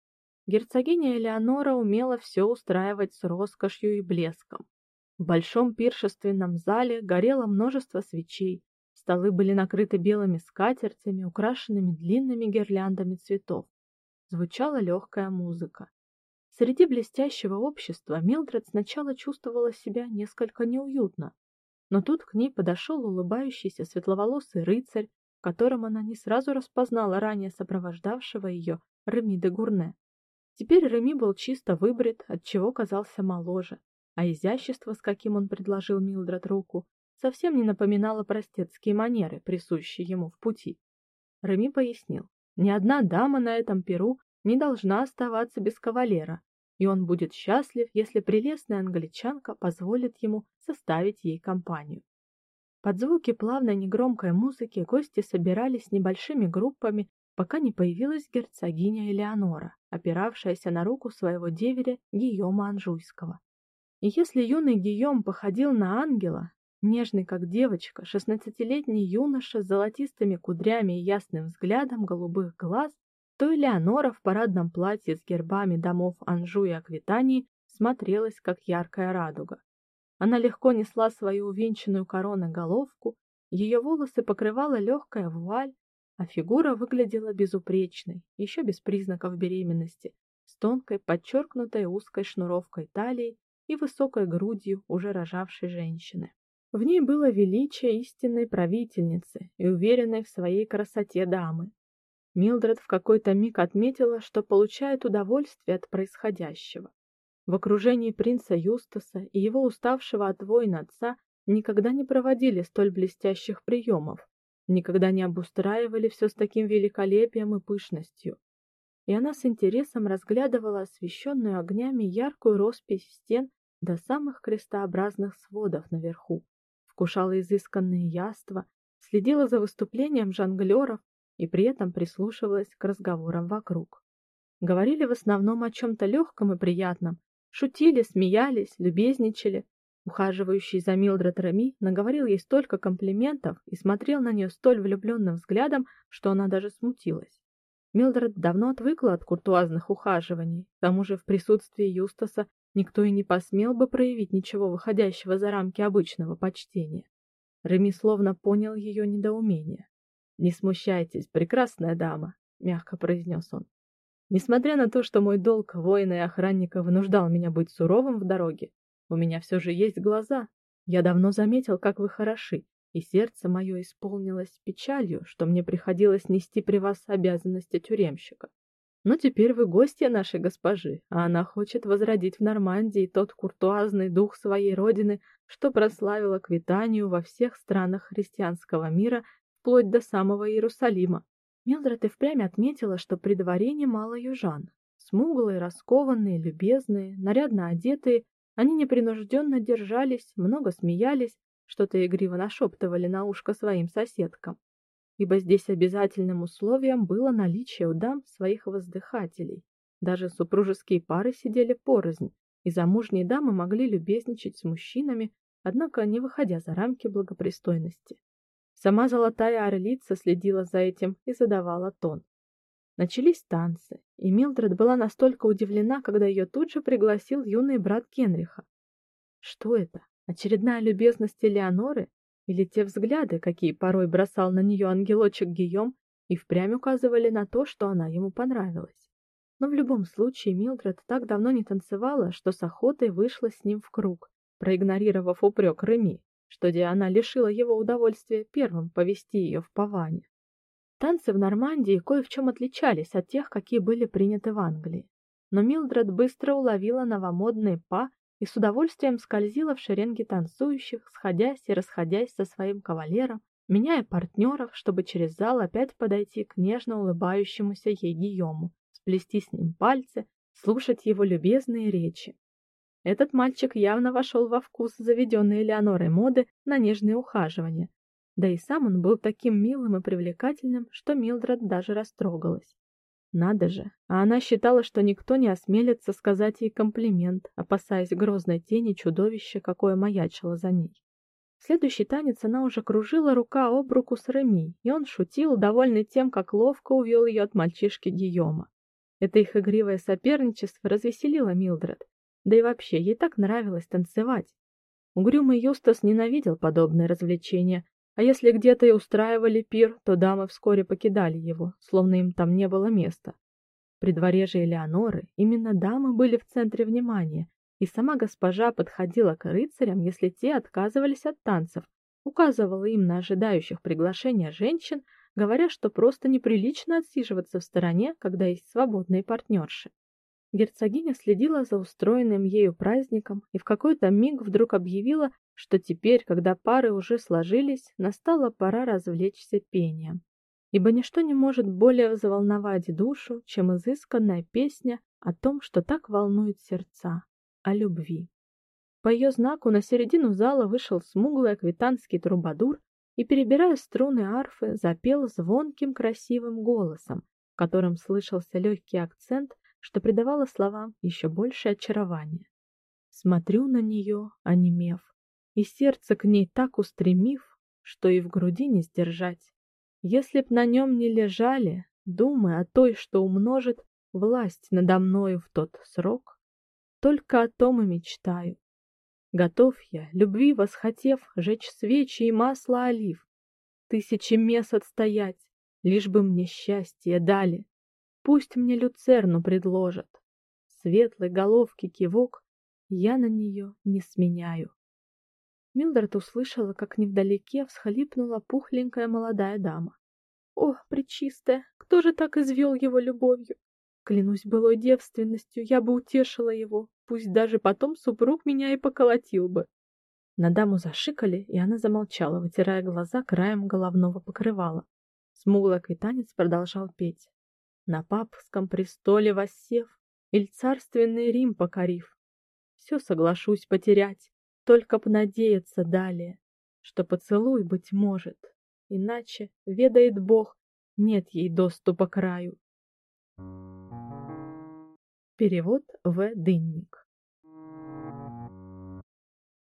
Герцогиня Элеонора умела все устраивать с роскошью и блеском. В большом пиршественном зале горело множество свечей, Столы были накрыты белыми скатертями, украшенными длинными гирляндами цветов. Звучала легкая музыка. Среди блестящего общества Милдред сначала чувствовала себя несколько неуютно, но тут к ней подошел улыбающийся светловолосый рыцарь, которым она не сразу распознала ранее сопровождавшего ее Реми де Гурне. Теперь Реми был чисто выбрит, отчего казался моложе, а изящество, с каким он предложил Милдред руку, совсем не напоминало простецкие манеры, присущие ему в пути. Реми пояснил: "Ни одна дама на этом перу не должна оставаться без кавалера, и он будет счастлив, если прелестная англичанка позволит ему составить ей компанию". Под звуки плавной негромкой музыки гости собирались небольшими группами, пока не появилась герцогиня Элеонора, опиравшаяся на руку своего деверя Гийома Анжуйского. И если юный Гийом походил на ангела, Нежный, как девочка, шестнадцатилетний юноша с золотистыми кудрями и ясным взглядом голубых глаз, то Элеонора в парадном платье с гербами домов Анжу и Аквитании смотрелась, как яркая радуга. Она легко несла свою увенчанную короной головку, ее волосы покрывала легкая вуаль, а фигура выглядела безупречной, еще без признаков беременности, с тонкой, подчеркнутой узкой шнуровкой талии и высокой грудью уже рожавшей женщины. В ней было величие истинной правительницы и уверенной в своей красоте дамы. Милдред в какой-то миг отметила, что получает удовольствие от происходящего. В окружении принца Юстаса и его уставшего от войн отца никогда не проводили столь блестящих приемов, никогда не обустраивали все с таким великолепием и пышностью. И она с интересом разглядывала освещенную огнями яркую роспись стен до самых крестообразных сводов наверху вкушала изысканные яства, следила за выступлением жонглёров и при этом прислушивалась к разговорам вокруг. Говорили в основном о чем то легком и приятном, шутили, смеялись, любезничали. Ухаживающий за Милдред Реми наговорил ей столько комплиментов и смотрел на нее столь влюбленным взглядом, что она даже смутилась. Милдред давно отвыкла от куртуазных ухаживаний. К тому же в присутствии Юстаса Никто и не посмел бы проявить ничего выходящего за рамки обычного почтения. Реми словно понял ее недоумение. "Не смущайтесь, прекрасная дама", мягко произнес он. "Несмотря на то, что мой долг воина и охранника вынуждал меня быть суровым в дороге, у меня все же есть глаза. Я давно заметил, как вы хороши, и сердце мое исполнилось печалью, что мне приходилось нести при вас обязанности тюремщика. Но теперь вы гостья нашей госпожи, а она хочет возродить в Нормандии тот куртуазный дух своей родины, что прославил Аквитанию во всех странах христианского мира, вплоть до самого Иерусалима. Милдред и впрямь отметила, что при дворе немало южан. Смуглые, раскованные, любезные, нарядно одетые, они непринужденно держались, много смеялись, что-то игриво нашептывали на ушко своим соседкам ибо здесь обязательным условием было наличие у дам своих воздыхателей. Даже супружеские пары сидели порознь, и замужние дамы могли любезничать с мужчинами, однако не выходя за рамки благопристойности. Сама золотая орлица следила за этим и задавала тон. Начались танцы, и Милдред была настолько удивлена, когда ее тут же пригласил юный брат Генриха. Что это? Очередная любезность Элеоноры или те взгляды, какие порой бросал на нее ангелочек Гийом, и впрямь указывали на то, что она ему понравилась. Но в любом случае Милдред так давно не танцевала, что с охотой вышла с ним в круг, проигнорировав упрек Реми, что Диана лишила его удовольствия первым повести ее в Паване. Танцы в Нормандии кое в чем отличались от тех, какие были приняты в Англии. Но Милдред быстро уловила новомодные па и с удовольствием скользила в шеренге танцующих, сходясь и расходясь со своим кавалером, меняя партнеров, чтобы через зал опять подойти к нежно улыбающемуся ей Гийому, сплести с ним пальцы, слушать его любезные речи. Этот мальчик явно вошел во вкус заведенной Элеонорой моды на нежные ухаживания. Да и сам он был таким милым и привлекательным, что Милдред даже растрогалась. Надо же, а она считала, что никто не осмелится сказать ей комплимент, опасаясь грозной тени чудовища, какое маячило за ней. Следующий танец она уже кружила рука об руку с Реми, и он шутил, довольный тем, как ловко увел ее от мальчишки Гийома. Это их игривое соперничество развеселило Милдред. Да и вообще, ей так нравилось танцевать. Угрюмый Юстас ненавидел подобные развлечения, А если где-то и устраивали пир, то дамы вскоре покидали его, словно им там не было места. При дворе же Элеоноры именно дамы были в центре внимания, и сама госпожа подходила к рыцарям, если те отказывались от танцев, указывала им на ожидающих приглашения женщин, говоря, что просто неприлично отсиживаться в стороне, когда есть свободные партнерши. Герцогиня следила за устроенным ею праздником и в какой-то миг вдруг объявила, что теперь, когда пары уже сложились, настала пора развлечься пением. Ибо ничто не может более заволновать душу, чем изысканная песня о том, что так волнует сердца, о любви. По ее знаку на середину зала вышел смуглый аквитанский трубадур и, перебирая струны арфы, запел звонким красивым голосом, в котором слышался легкий акцент что придавало словам еще больше очарования. Смотрю на нее, онемев, и сердце к ней так устремив, что и в груди не сдержать. Если б на нем не лежали, думая о той, что умножит власть надо мною в тот срок, только о том и мечтаю. Готов я, любви восхотев, жечь свечи и масло олив, тысячи мес отстоять, лишь бы мне счастье дали. Пусть мне люцерну предложат. Светлой головки кивок я на нее не сменяю. Милдред услышала, как невдалеке всхлипнула пухленькая молодая дама. О, пречистая, кто же так извел его любовью? Клянусь былой девственностью, я бы утешила его, пусть даже потом супруг меня и поколотил бы. На даму зашикали, и она замолчала, вытирая глаза краем головного покрывала. Смуглый квитанец продолжал петь на папском престоле воссев, или царственный Рим покорив. Все соглашусь потерять, только б надеяться далее, что поцелуй быть может, иначе ведает Бог, нет ей доступа к раю. Перевод В. Дынник.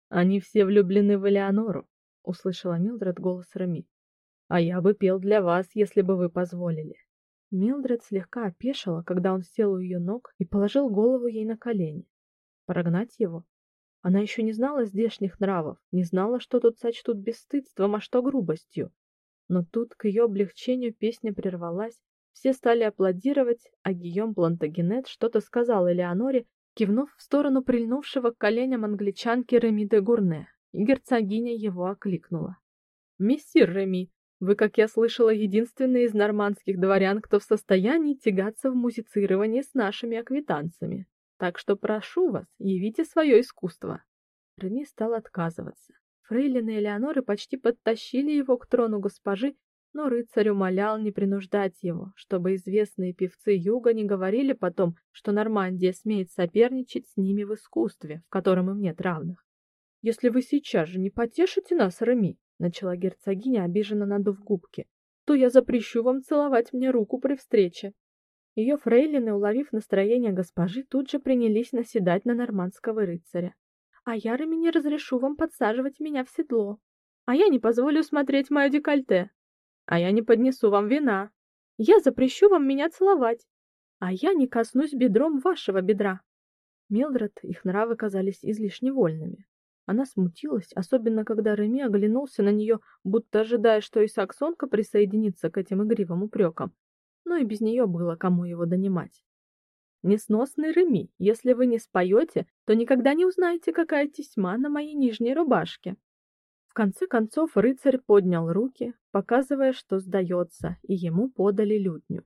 Они все влюблены в Элеонору, услышала Милдред голос Рами. А я бы пел для вас, если бы вы позволили. Милдред слегка опешила, когда он сел у ее ног и положил голову ей на колени. Прогнать его? Она еще не знала здешних нравов, не знала, что тут сочтут бесстыдством, а что грубостью. Но тут к ее облегчению песня прервалась, все стали аплодировать, а Гийом Плантагенет что-то сказал Элеоноре, кивнув в сторону прильнувшего к коленям англичанки Реми де Гурне, и герцогиня его окликнула. «Мессир Реми, вы, как я слышала, единственный из нормандских дворян, кто в состоянии тягаться в музицировании с нашими аквитанцами. Так что прошу вас, явите свое искусство. Реми стал отказываться. Фрейлины Элеоноры почти подтащили его к трону госпожи, но рыцарь умолял не принуждать его, чтобы известные певцы юга не говорили потом, что Нормандия смеет соперничать с ними в искусстве, в котором им нет равных. Если вы сейчас же не потешите нас, Реми, начала герцогиня, обиженно надув губки, то я запрещу вам целовать мне руку при встрече. Ее фрейлины, уловив настроение госпожи, тут же принялись наседать на нормандского рыцаря. А я Реми не разрешу вам подсаживать меня в седло. А я не позволю смотреть мое декольте. А я не поднесу вам вина. Я запрещу вам меня целовать. А я не коснусь бедром вашего бедра. Милдред их нравы казались излишне вольными. Она смутилась, особенно когда Реми оглянулся на нее, будто ожидая, что и саксонка присоединится к этим игривым упрекам. Но и без нее было кому его донимать. Несносный Реми, если вы не споете, то никогда не узнаете, какая тесьма на моей нижней рубашке. В конце концов рыцарь поднял руки, показывая, что сдается, и ему подали лютню.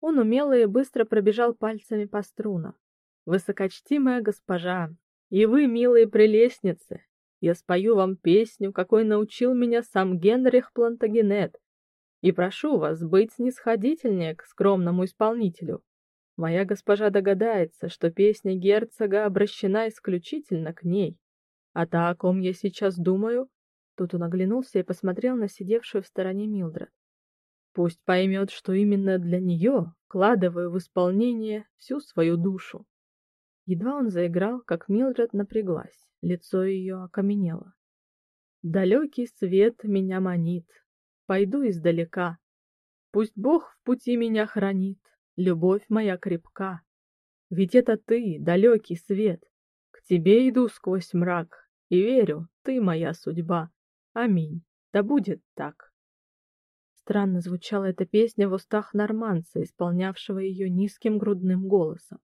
Он умело и быстро пробежал пальцами по струнам. Высокочтимая госпожа, и вы, милые прелестницы, я спою вам песню, какой научил меня сам Генрих Плантагенет, и прошу вас быть снисходительнее к скромному исполнителю. Моя госпожа догадается, что песня герцога обращена исключительно к ней. А та, о ком я сейчас думаю, тут он оглянулся и посмотрел на сидевшую в стороне Милдред. Пусть поймет, что именно для нее вкладываю в исполнение всю свою душу. Едва он заиграл, как Милдред напряглась, лицо ее окаменело. Далекий свет меня манит, пойду издалека. Пусть Бог в пути меня хранит, любовь моя крепка. Ведь это ты, далекий свет. К тебе иду сквозь мрак и верю, ты моя судьба. Аминь. Да будет так. Странно звучала эта песня в устах норманца, исполнявшего ее низким грудным голосом.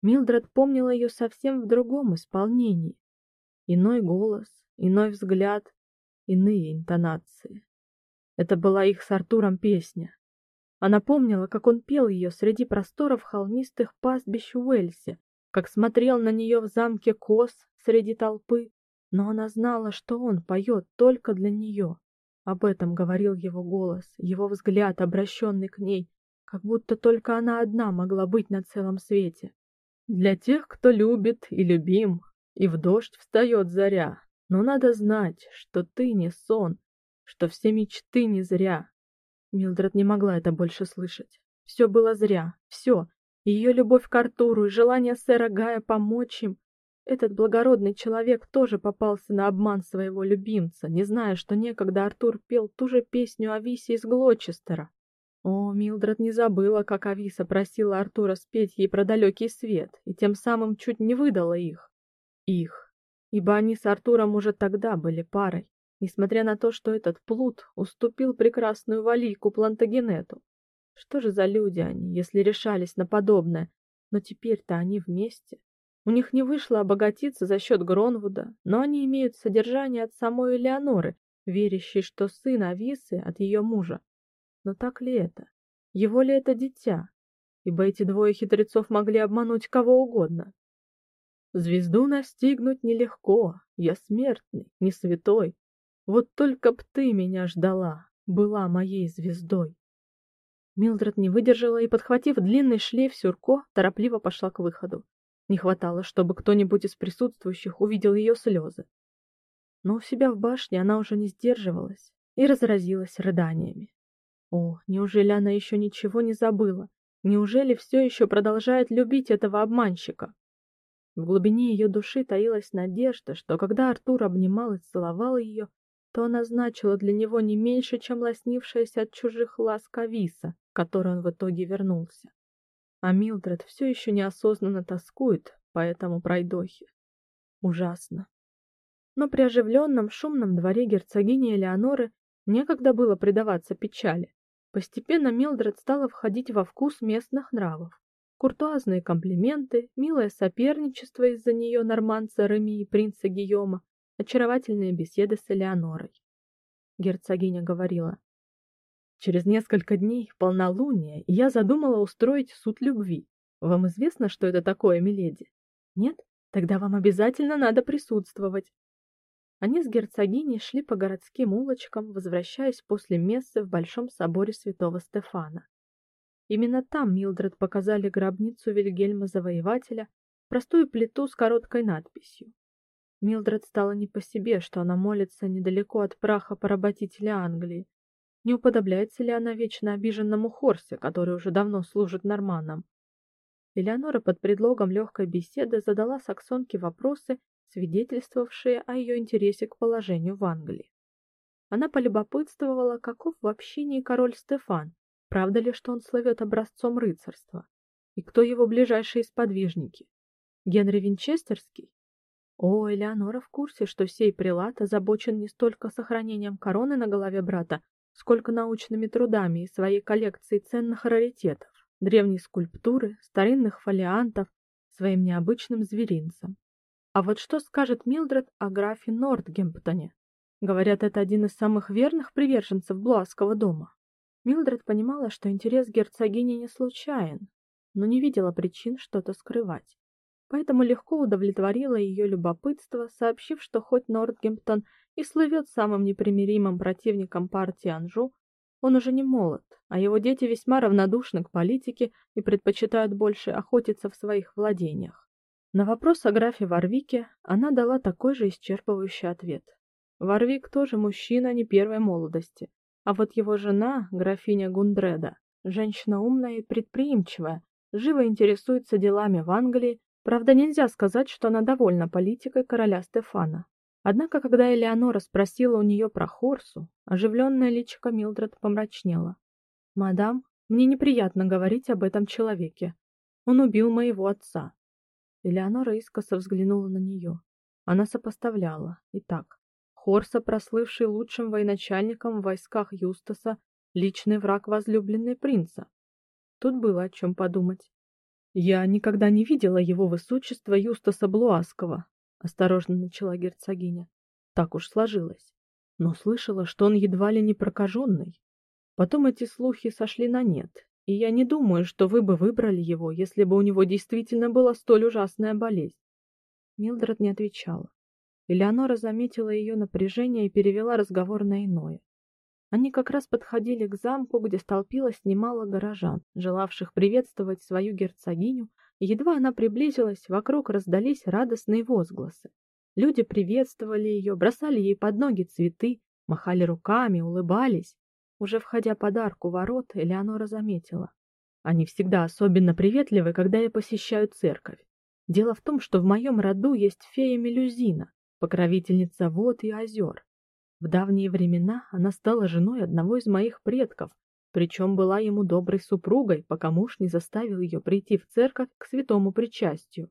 Милдред помнила ее совсем в другом исполнении. Иной голос, иной взгляд, иные интонации. Это была их с Артуром песня. Она помнила, как он пел ее среди просторов холмистых пастбищ в Уэльсе, как смотрел на нее в замке Кос среди толпы, но она знала, что он поет только для нее. Об этом говорил его голос, его взгляд, обращенный к ней, как будто только она одна могла быть на целом свете. Для тех, кто любит и любим, и в дождь встает заря, но надо знать, что ты не сон, что все мечты не зря. Милдред не могла это больше слышать. Все было зря, все. Ее любовь к Артуру и желание сэра Гая помочь им, этот благородный человек тоже попался на обман своего любимца, не зная, что некогда Артур пел ту же песню Ависе из Глочестера. О, Милдред не забыла, как Ависа просила Артура спеть ей про далекий свет, и тем самым чуть не выдала их. Их. Ибо они с Артуром уже тогда были парой, несмотря на то, что этот плут уступил прекрасную Валийку Плантагенету. Что же за люди они, если решались на подобное? Но теперь-то они вместе. У них не вышло обогатиться за счет Гронвуда, но они имеют содержание от самой Элеоноры, верящей, что сын Ависы от ее мужа. Но так ли это? Его ли это дитя? Ибо эти двое хитрецов могли обмануть кого угодно. Звезду настигнуть нелегко, я смертный, не святой. Вот только б ты меня ждала, была моей звездой. Милдред не выдержала и, подхватив длинный шлейф сюрко, торопливо пошла к выходу. Не хватало, чтобы кто-нибудь из присутствующих увидел ее слезы. Но у себя в башне она уже не сдерживалась и разразилась рыданиями. О, неужели она еще ничего не забыла? Неужели все еще продолжает любить этого обманщика? В глубине ее души таилась надежда, что когда Артур обнимал и целовал ее, то она значила для него не меньше, чем лоснившаяся от чужих ласк Ависа, к которой он в итоге вернулся а Милдред все еще неосознанно тоскует по этому пройдохе. Ужасно. Но при оживленном, шумном дворе герцогини Элеоноры некогда было предаваться печали. Постепенно Милдред стала входить во вкус местных нравов. Куртуазные комплименты, милое соперничество из-за нее норманца Реми и принца Гийома, очаровательные беседы с Элеонорой. Герцогиня говорила: Через несколько дней полнолуние, и я задумала устроить суд любви. Вам известно, что это такое, миледи? Нет? Тогда вам обязательно надо присутствовать. Они с герцогиней шли по городским улочкам, возвращаясь после мессы в большом соборе Святого Стефана. Именно там Милдред показали гробницу Вильгельма Завоевателя, простую плиту с короткой надписью. Милдред стало не по себе, что она молится недалеко от праха поработителя Англии, не уподобляется ли она вечно обиженному Хорсе, который уже давно служит норманнам? Элеонора под предлогом легкой беседы задала саксонке вопросы, свидетельствовавшие о ее интересе к положению в Англии. Она полюбопытствовала, каков в общении король Стефан, правда ли, что он славит образцом рыцарства, и кто его ближайшие сподвижники. Генри Винчестерский? О, Элеонора в курсе, что сей прилад озабочен не столько сохранением короны на голове брата, сколько научными трудами из своей коллекции ценных раритетов, древней скульптуры, старинных фолиантов, своим необычным зверинцем. А вот что скажет Милдред о графе Нортгемптоне? Говорят, это один из самых верных приверженцев Блуасского дома. Милдред понимала, что интерес герцогини не случайен, но не видела причин что-то скрывать. Поэтому легко удовлетворила ее любопытство, сообщив, что хоть Нортгемптон и слывет самым непримиримым противником партии Анжу, он уже не молод, а его дети весьма равнодушны к политике и предпочитают больше охотиться в своих владениях. На вопрос о графе Варвике она дала такой же исчерпывающий ответ. Варвик тоже мужчина не первой молодости, а вот его жена, графиня Гундреда, женщина умная и предприимчивая, живо интересуется делами в Англии, правда, нельзя сказать, что она довольна политикой короля Стефана. Однако, когда Элеонора спросила у нее про Хорсу, оживленное личико Милдред помрачнело. "Мадам, мне неприятно говорить об этом человеке. Он убил моего отца". Элеонора искоса взглянула на нее. Она сопоставляла. Итак, Хорса, прослывший лучшим военачальником в войсках Юстаса, личный враг возлюбленной принца. Тут было о чем подумать. Я никогда не видела его высочества Юстаса Блуаского, осторожно начала герцогиня. Так уж сложилось. Но слышала, что он едва ли не прокаженный. Потом эти слухи сошли на нет, и я не думаю, что вы бы выбрали его, если бы у него действительно была столь ужасная болезнь. Милдред не отвечала. Элеонора заметила ее напряжение и перевела разговор на иное. Они как раз подходили к замку, где столпилось немало горожан, желавших приветствовать свою герцогиню, едва она приблизилась, вокруг раздались радостные возгласы. Люди приветствовали ее, бросали ей под ноги цветы, махали руками, улыбались. Уже входя под арку ворот, Элеонора заметила: они всегда особенно приветливы, когда я посещаю церковь. Дело в том, что в моем роду есть фея Мелюзина, покровительница вод и озер. В давние времена она стала женой одного из моих предков, причем была ему доброй супругой, пока муж не заставил ее прийти в церковь к святому причастию.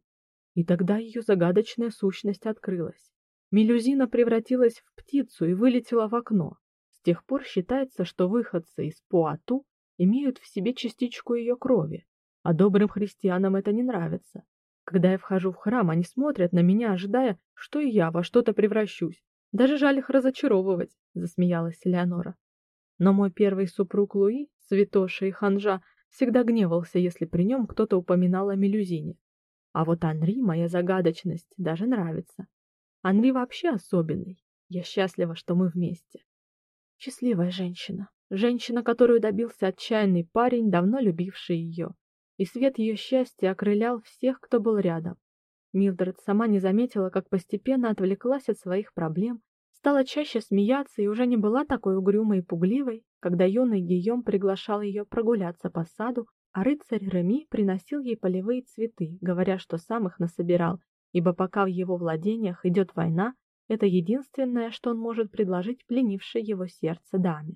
И тогда ее загадочная сущность открылась. Мелюзина превратилась в птицу и вылетела в окно. С тех пор считается, что выходцы из Пуату имеют в себе частичку ее крови, а добрым христианам это не нравится. Когда я вхожу в храм, они смотрят на меня, ожидая, что и я во что-то превращусь. Даже жаль их разочаровывать, засмеялась Элеонора. Но мой первый супруг Луи, святоша и ханжа, всегда гневался, если при нем кто-то упоминал о Мелюзине. А вот Анри моя загадочность даже нравится. Анри вообще особенный. Я счастлива, что мы вместе. Счастливая женщина, женщина, которую добился отчаянный парень, давно любивший ее. И свет ее счастья окрылял всех, кто был рядом. Милдред сама не заметила, как постепенно отвлеклась от своих проблем, стала чаще смеяться и уже не была такой угрюмой и пугливой, когда юный Гийом приглашал ее прогуляться по саду, а рыцарь Реми приносил ей полевые цветы, говоря, что сам их насобирал, ибо пока в его владениях идет война, это единственное, что он может предложить пленившей его сердце даме.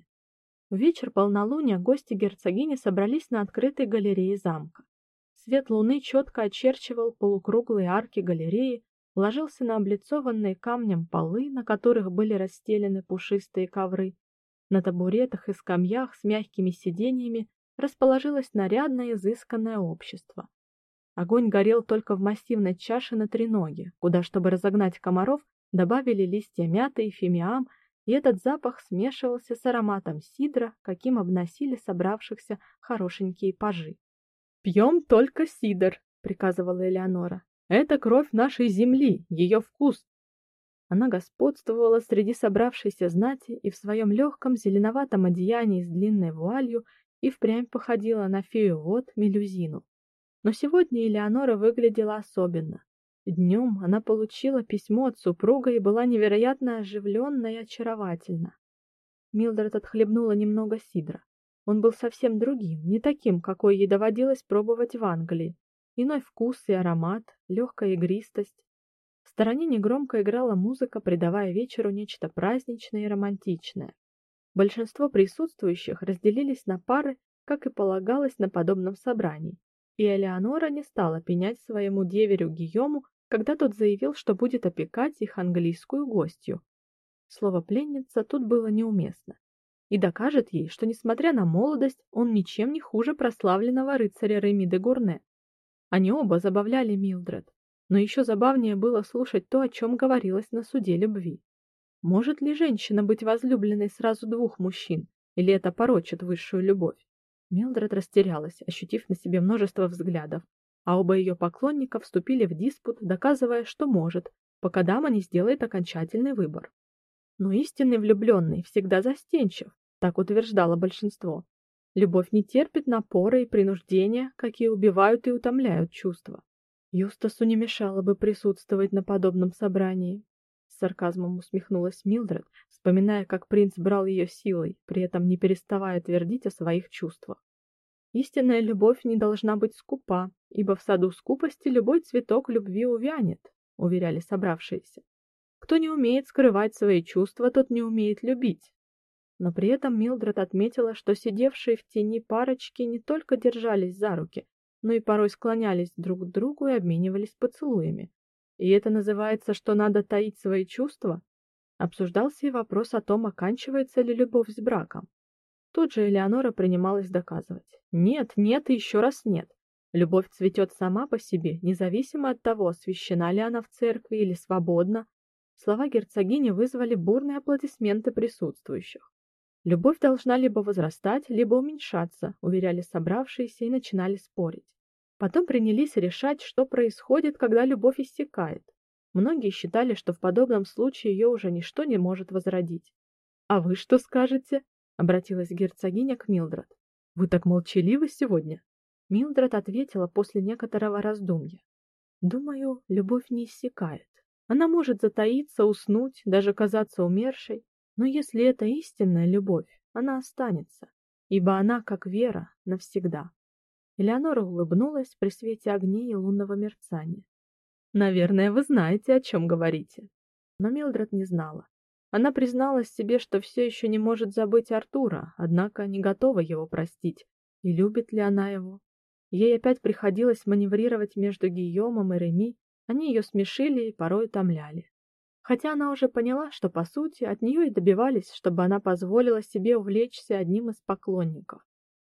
В вечер полнолуния гости герцогини собрались на открытой галерее замка. Свет луны четко очерчивал полукруглые арки галереи, ложился на облицованные камнем полы, на которых были расстелены пушистые ковры. На табуретах и скамьях с мягкими сиденьями расположилось нарядное изысканное общество. Огонь горел только в массивной чаше на треноге, куда, чтобы разогнать комаров, добавили листья мяты и фимиам, и этот запах смешивался с ароматом сидра, каким обносили собравшихся хорошенькие пажи. Пьем только сидр, приказывала Элеонора. Это кровь нашей земли, ее вкус. Она господствовала среди собравшейся знати и в своем легком зеленоватом одеянии с длинной вуалью и впрямь походила на фею вод Мелюзину. Но сегодня Элеонора выглядела особенно. Днем она получила письмо от супруга и была невероятно оживленна и очаровательна. Милдред отхлебнула немного сидра. Он был совсем другим, не таким, какой ей доводилось пробовать в Англии. Иной вкус и аромат, легкая игристость. В стороне негромко играла музыка, придавая вечеру нечто праздничное и романтичное. Большинство присутствующих разделились на пары, как и полагалось на подобном собрании. И Элеонора не стала пенять своему деверю Гийому, когда тот заявил, что будет опекать их английскую гостью. Слово пленница тут было неуместно и докажет ей, что несмотря на молодость, он ничем не хуже прославленного рыцаря Реми де Гурне. Они оба забавляли Милдред, но еще забавнее было слушать то, о чем говорилось на суде любви. Может ли женщина быть возлюбленной сразу двух мужчин, или это порочит высшую любовь? Милдред растерялась, ощутив на себе множество взглядов, а оба ее поклонника вступили в диспут, доказывая, что может, пока дама не сделает окончательный выбор. Но истинный влюбленный всегда застенчив, так утверждало большинство. Любовь не терпит напора и принуждения, какие убивают и утомляют чувства. Юстасу не мешало бы присутствовать на подобном собрании. С сарказмом усмехнулась Милдред, вспоминая, как принц брал ее силой, при этом не переставая твердить о своих чувствах. Истинная любовь не должна быть скупа, ибо в саду скупости любой цветок любви увянет, уверяли собравшиеся. Кто не умеет скрывать свои чувства, тот не умеет любить. Но при этом Милдред отметила, что сидевшие в тени парочки не только держались за руки, но и порой склонялись друг к другу и обменивались поцелуями. И это называется, что надо таить свои чувства? Обсуждался и вопрос о том, оканчивается ли любовь с браком. Тут же Элеонора принималась доказывать: нет, нет и еще раз нет. Любовь цветет сама по себе, независимо от того, освящена ли она в церкви или свободна. Слова герцогини вызвали бурные аплодисменты присутствующих. Любовь должна либо возрастать, либо уменьшаться, уверяли собравшиеся и начинали спорить. Потом принялись решать, что происходит, когда любовь иссякает. Многие считали, что в подобном случае ее уже ничто не может возродить. А вы что скажете? обратилась герцогиня к Милдред. Вы так молчаливы сегодня. Милдред ответила после некоторого раздумья. Думаю, любовь не иссякает. Она может затаиться, уснуть, даже казаться умершей, но если это истинная любовь, она останется, ибо она, как вера, навсегда. Элеонора улыбнулась при свете огней и лунного мерцания. Наверное, вы знаете, о чем говорите. Но Милдред не знала. Она призналась себе, что все еще не может забыть Артура, однако не готова его простить. И любит ли она его? Ей опять приходилось маневрировать между Гийомом и Реми, они ее смешили и порой утомляли. Хотя она уже поняла, что по сути от нее и добивались, чтобы она позволила себе увлечься одним из поклонников.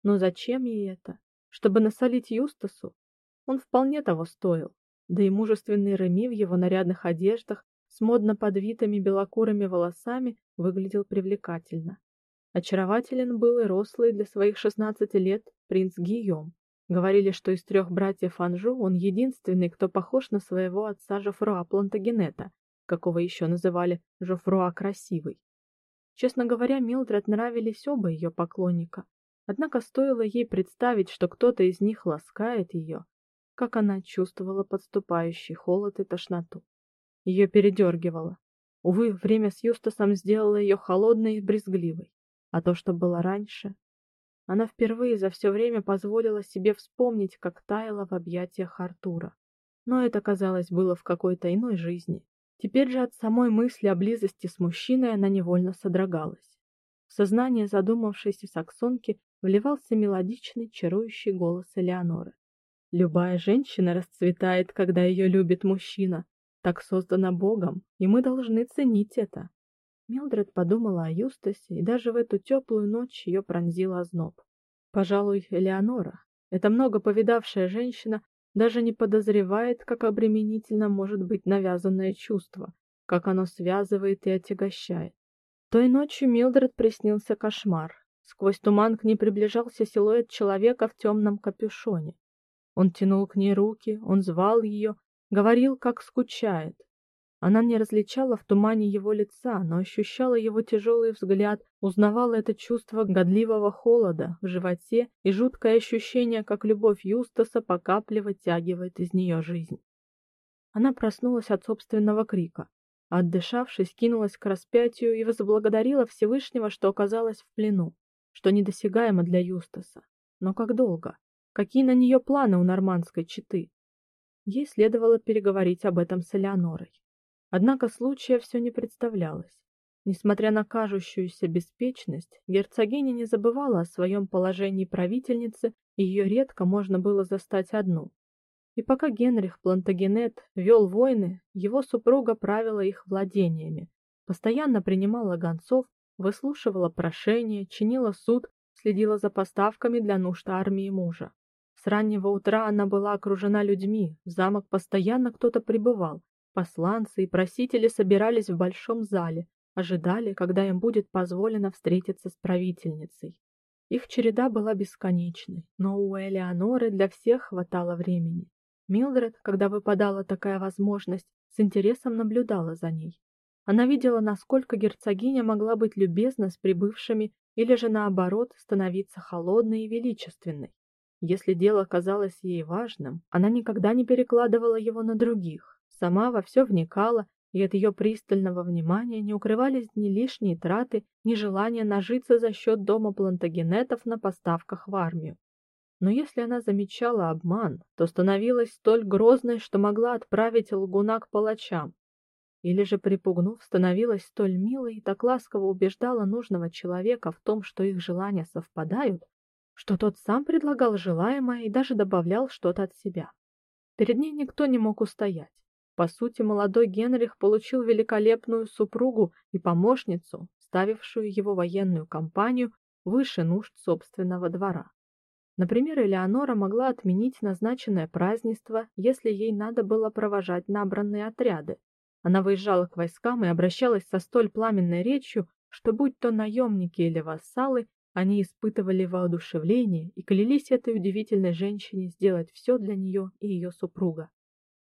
Но зачем ей это? Чтобы насолить Юстасу? Он вполне того стоил. Да и мужественный Реми в его нарядных одеждах с модно подвитыми белокурыми волосами выглядел привлекательно. Очарователен был и рослый для своих 16 лет принц Гийом. Говорили, что из трех братьев Анжу он единственный, кто похож на своего отца Жофруа Плантагенета, какого еще называли Жофруа красивый. Честно говоря, Милдред нравились оба ее поклонника. Однако стоило ей представить, что кто-то из них ласкает ее, как она чувствовала подступающий холод и тошноту. Ее передергивало. Увы, время с Юстасом сделало ее холодной и брезгливой, а то, что было раньше, она впервые за все время позволила себе вспомнить, как таяла в объятиях Артура. Но это, казалось, было в какой-то иной жизни. Теперь же от самой мысли о близости с мужчиной она невольно содрогалась. В сознание задумавшейся саксонки вливался мелодичный, чарующий голос Элеоноры. Любая женщина расцветает, когда ее любит мужчина. Так создана Богом, и мы должны ценить это. Милдред подумала о Юстасе, и даже в эту теплую ночь ее пронзил озноб. Пожалуй, Элеонора, эта много повидавшая женщина, даже не подозревает, как обременительно может быть навязанное чувство, как оно связывает и отягощает. Той ночью Милдред приснился кошмар. Сквозь туман к ней приближался силуэт человека в темном капюшоне. Он тянул к ней руки, он звал ее, говорил, как скучает. Она не различала в тумане его лица, но ощущала его тяжелый взгляд, узнавала это чувство годливого холода в животе и жуткое ощущение, как любовь Юстаса по капле вытягивает из нее жизнь. Она проснулась от собственного крика, отдышавшись, кинулась к распятию и возблагодарила Всевышнего, что оказалась в плену, что недосягаемо для Юстаса. Но как долго? Какие на нее планы у нормандской четы? Ей следовало переговорить об этом с Элеонорой. Однако случая все не представлялось. Несмотря на кажущуюся беспечность, герцогиня не забывала о своем положении правительницы, и ее редко можно было застать одну. И пока Генрих Плантагенет вел войны, его супруга правила их владениями, постоянно принимала гонцов, выслушивала прошения, чинила суд, следила за поставками для нужд армии мужа. С раннего утра она была окружена людьми, в замок постоянно кто-то прибывал, Посланцы и просители собирались в большом зале, ожидали, когда им будет позволено встретиться с правительницей. Их череда была бесконечной, но у Элеоноры для всех хватало времени. Милдред, когда выпадала такая возможность, с интересом наблюдала за ней. Она видела, насколько герцогиня могла быть любезна с прибывшими или же наоборот становиться холодной и величественной. Если дело казалось ей важным, она никогда не перекладывала его на других сама во все вникала, и от ее пристального внимания не укрывались ни лишние траты, ни желание нажиться за счет дома плантагенетов на поставках в армию. Но если она замечала обман, то становилась столь грозной, что могла отправить лгуна к палачам. Или же, припугнув, становилась столь милой и так ласково убеждала нужного человека в том, что их желания совпадают, что тот сам предлагал желаемое и даже добавлял что-то от себя. Перед ней никто не мог устоять. По сути, молодой Генрих получил великолепную супругу и помощницу, ставившую его военную кампанию выше нужд собственного двора. Например, Элеонора могла отменить назначенное празднество, если ей надо было провожать набранные отряды. Она выезжала к войскам и обращалась со столь пламенной речью, что будь то наемники или вассалы, они испытывали воодушевление и клялись этой удивительной женщине сделать все для нее и ее супруга.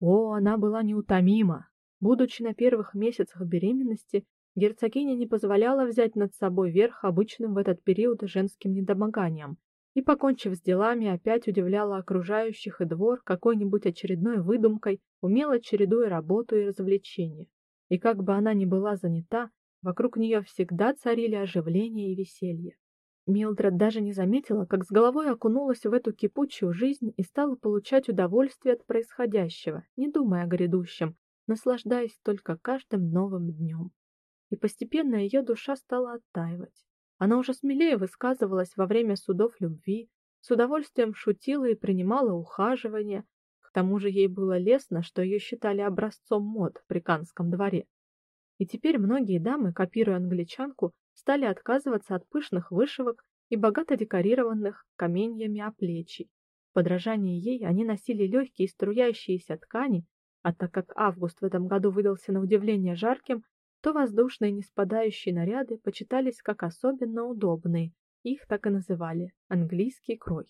О, она была неутомима. Будучи на первых месяцах беременности, герцогиня не позволяла взять над собой верх обычным в этот период женским недомоганием, и, покончив с делами, опять удивляла окружающих и двор какой-нибудь очередной выдумкой, умело чередуя работу и развлечения. И как бы она ни была занята, вокруг нее всегда царили оживление и веселье. Милдред даже не заметила, как с головой окунулась в эту кипучую жизнь и стала получать удовольствие от происходящего, не думая о грядущем, наслаждаясь только каждым новым днем. И постепенно ее душа стала оттаивать. Она уже смелее высказывалась во время судов любви, с удовольствием шутила и принимала ухаживания. К тому же ей было лестно, что ее считали образцом мод при канском дворе. И теперь многие дамы, копируя англичанку, стали отказываться от пышных вышивок и богато декорированных каменьями оплечий. В подражание ей они носили легкие струящиеся ткани, а так как август в этом году выдался на удивление жарким, то воздушные неспадающие наряды почитались как особенно удобные. Их так и называли английский крой.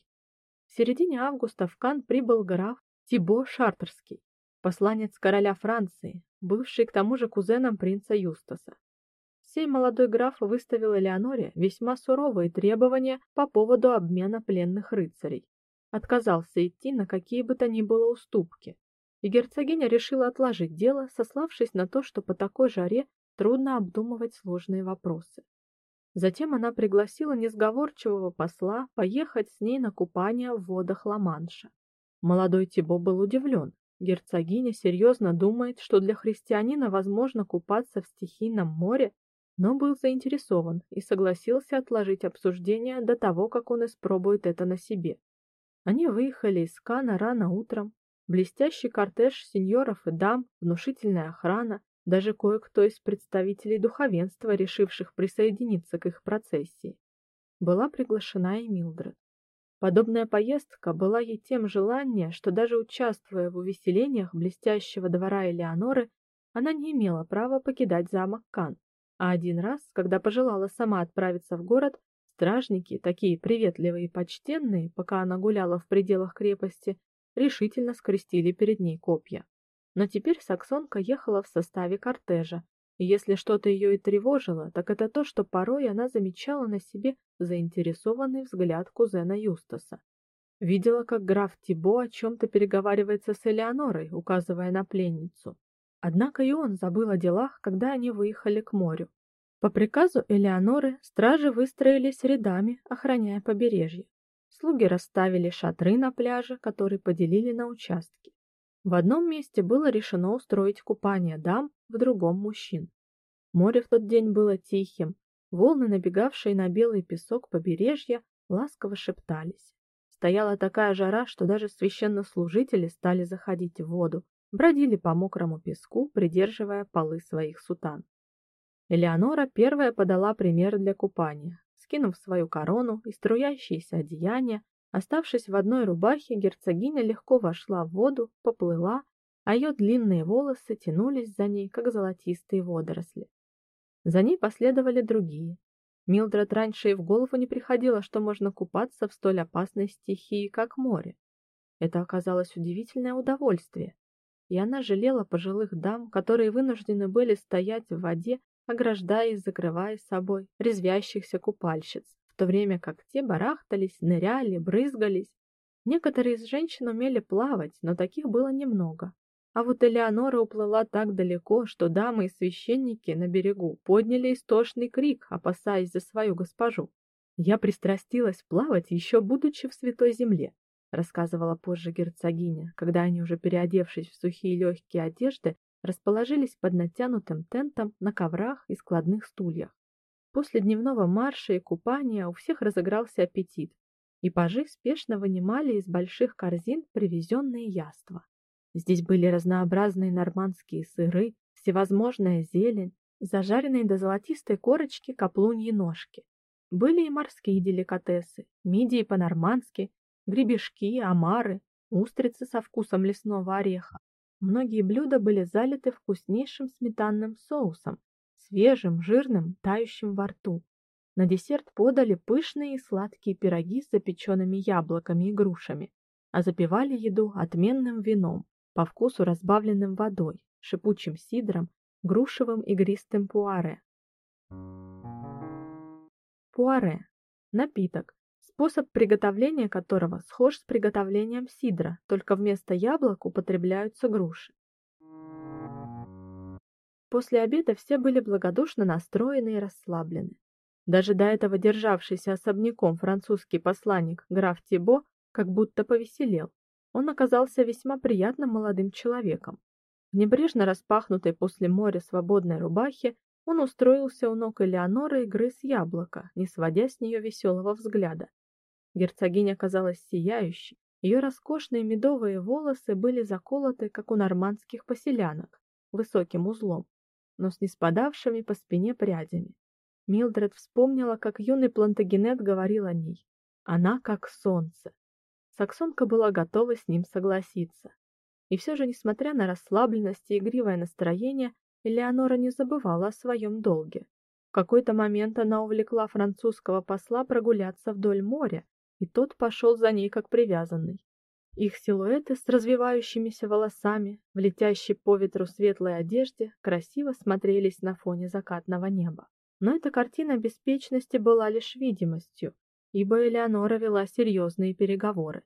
В середине августа в Кан прибыл граф Тибо Шартерский, посланец короля Франции, бывший к тому же кузеном принца Юстаса. Сей молодой граф выставил Элеоноре весьма суровые требования по поводу обмена пленных рыцарей. Отказался идти на какие бы то ни было уступки. И герцогиня решила отложить дело, сославшись на то, что по такой жаре трудно обдумывать сложные вопросы. Затем она пригласила несговорчивого посла поехать с ней на купание в водах Ла-Манша. Молодой Тибо был удивлен. Герцогиня серьезно думает, что для христианина возможно купаться в стихийном море но был заинтересован и согласился отложить обсуждение до того, как он испробует это на себе. Они выехали из Кана рано утром. Блестящий кортеж сеньоров и дам, внушительная охрана, даже кое-кто из представителей духовенства, решивших присоединиться к их процессии. Была приглашена и Милдред. Подобная поездка была ей тем желание, что даже участвуя в увеселениях блестящего двора Элеоноры, она не имела права покидать замок Кан. А один раз, когда пожелала сама отправиться в город, стражники, такие приветливые и почтенные, пока она гуляла в пределах крепости, решительно скрестили перед ней копья. Но теперь саксонка ехала в составе кортежа, и если что-то ее и тревожило, так это то, что порой она замечала на себе заинтересованный взгляд кузена Юстаса. Видела, как граф Тибо о чем то переговаривается с Элеонорой, указывая на пленницу. Однако и он забыл о делах, когда они выехали к морю. По приказу Элеоноры стражи выстроились рядами, охраняя побережье. Слуги расставили шатры на пляже, которые поделили на участки. В одном месте было решено устроить купание дам, в другом мужчин. Море в тот день было тихим. Волны, набегавшие на белый песок побережья, ласково шептались. Стояла такая жара, что даже священнослужители стали заходить в воду, бродили по мокрому песку, придерживая полы своих сутан. Элеонора первая подала пример для купания. Скинув свою корону и струящиеся одеяния, оставшись в одной рубахе, герцогиня легко вошла в воду, поплыла, а ее длинные волосы тянулись за ней, как золотистые водоросли. За ней последовали другие. Милдред раньше и в голову не приходило, что можно купаться в столь опасной стихии, как море. Это оказалось удивительное удовольствие и она жалела пожилых дам, которые вынуждены были стоять в воде, ограждая и закрывая собой резвящихся купальщиц, в то время как те барахтались, ныряли, брызгались. Некоторые из женщин умели плавать, но таких было немного. А вот Элеонора уплыла так далеко, что дамы и священники на берегу подняли истошный крик, опасаясь за свою госпожу. Я пристрастилась плавать еще будучи в Святой Земле, рассказывала позже герцогиня, когда они уже переодевшись в сухие легкие одежды, расположились под натянутым тентом на коврах и складных стульях. После дневного марша и купания у всех разыгрался аппетит, и пажи спешно вынимали из больших корзин привезенные яства. Здесь были разнообразные нормандские сыры, всевозможная зелень, зажаренные до золотистой корочки каплуньи ножки. Были и морские деликатесы: мидии по-нормански, гребешки, омары, устрицы со вкусом лесного ореха. Многие блюда были залиты вкуснейшим сметанным соусом, свежим, жирным, тающим во рту. На десерт подали пышные и сладкие пироги с запеченными яблоками и грушами, а запивали еду отменным вином, по вкусу разбавленным водой, шипучим сидром, грушевым игристым пуаре. Пуаре напиток, способ приготовления которого схож с приготовлением сидра, только вместо яблок употребляются груши. После обеда все были благодушно настроены и расслаблены. Даже до этого державшийся особняком французский посланник граф Тибо как будто повеселел. Он оказался весьма приятным молодым человеком. В небрежно распахнутой после моря свободной рубахе он устроился у ног Элеоноры и грыз яблоко, не сводя с нее веселого взгляда. Герцогиня казалась сияющей, ее роскошные медовые волосы были заколоты, как у нормандских поселянок, высоким узлом, но с неспадавшими по спине прядями. Милдред вспомнила, как юный Плантагенет говорил о ней. Она как солнце. Саксонка была готова с ним согласиться. И все же, несмотря на расслабленность и игривое настроение, Элеонора не забывала о своем долге. В какой-то момент она увлекла французского посла прогуляться вдоль моря, и тот пошел за ней как привязанный. Их силуэты с развивающимися волосами, в летящей по ветру светлой одежде, красиво смотрелись на фоне закатного неба. Но эта картина беспечности была лишь видимостью, ибо Элеонора вела серьезные переговоры.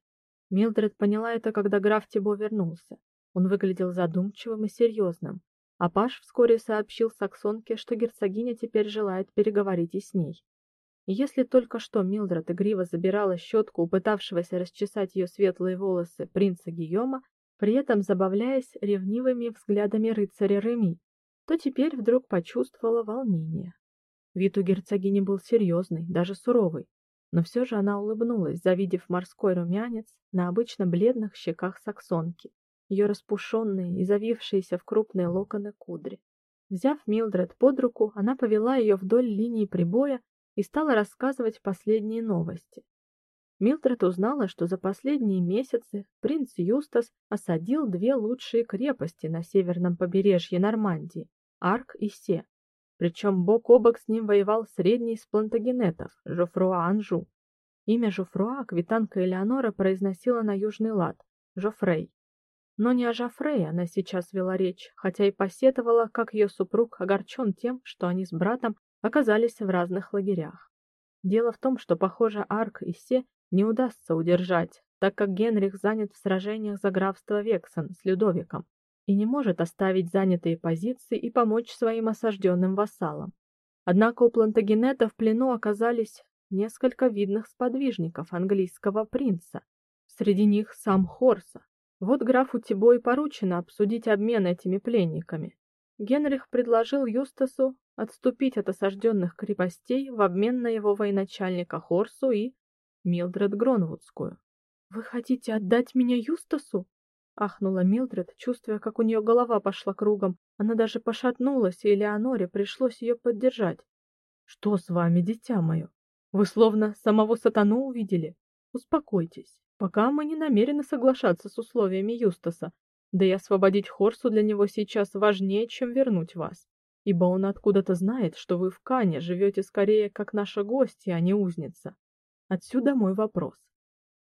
Милдред поняла это, когда граф Тибо вернулся. Он выглядел задумчивым и серьезным, а Паш вскоре сообщил саксонке, что герцогиня теперь желает переговорить и с ней. Если только что Милдред игриво забирала щетку у пытавшегося расчесать ее светлые волосы принца Гийома, при этом забавляясь ревнивыми взглядами рыцаря Реми, то теперь вдруг почувствовала волнение. Вид у герцогини был серьезный, даже суровый, но все же она улыбнулась, завидев морской румянец на обычно бледных щеках саксонки, ее распушенные и завившиеся в крупные локоны кудри. Взяв Милдред под руку, она повела ее вдоль линии прибоя и стала рассказывать последние новости. Милдред узнала, что за последние месяцы принц Юстас осадил две лучшие крепости на северном побережье Нормандии Арк и Се, причем бок о бок с ним воевал средний из плантагенетов, Жофруа Анжу. Имя Жофруа квитанка Элеонора произносила на южный лад Жофрей. Но не о Жофрее она сейчас вела речь, хотя и посетовала, как ее супруг огорчен тем, что они с братом оказались в разных лагерях. Дело в том, что, похоже, Арк и Се не удастся удержать, так как Генрих занят в сражениях за графство Вексон с Людовиком, и не может оставить занятые позиции и помочь своим осажденным вассалам. Однако у Плантагенета в плену оказались несколько видных сподвижников английского принца. Среди них сам Хорса. Вот графу Тибо и поручено обсудить обмен этими пленниками. Генрих предложил Юстасу отступить от осажденных крепостей в обмен на его военачальника Хорсу и Милдред Гронвудскую. Вы хотите отдать меня Юстасу? ахнула Милдред, чувствуя, как у нее голова пошла кругом. Она даже пошатнулась, и Элеоноре пришлось ее поддержать. Что с вами, дитя мое? Вы словно самого сатану увидели. Успокойтесь. Пока мы не намерены соглашаться с условиями Юстаса. Да и освободить Хорсу для него сейчас важнее, чем вернуть вас, ибо он откуда-то знает, что вы в Кане живете скорее как наша гостья, а не узница. Отсюда мой вопрос: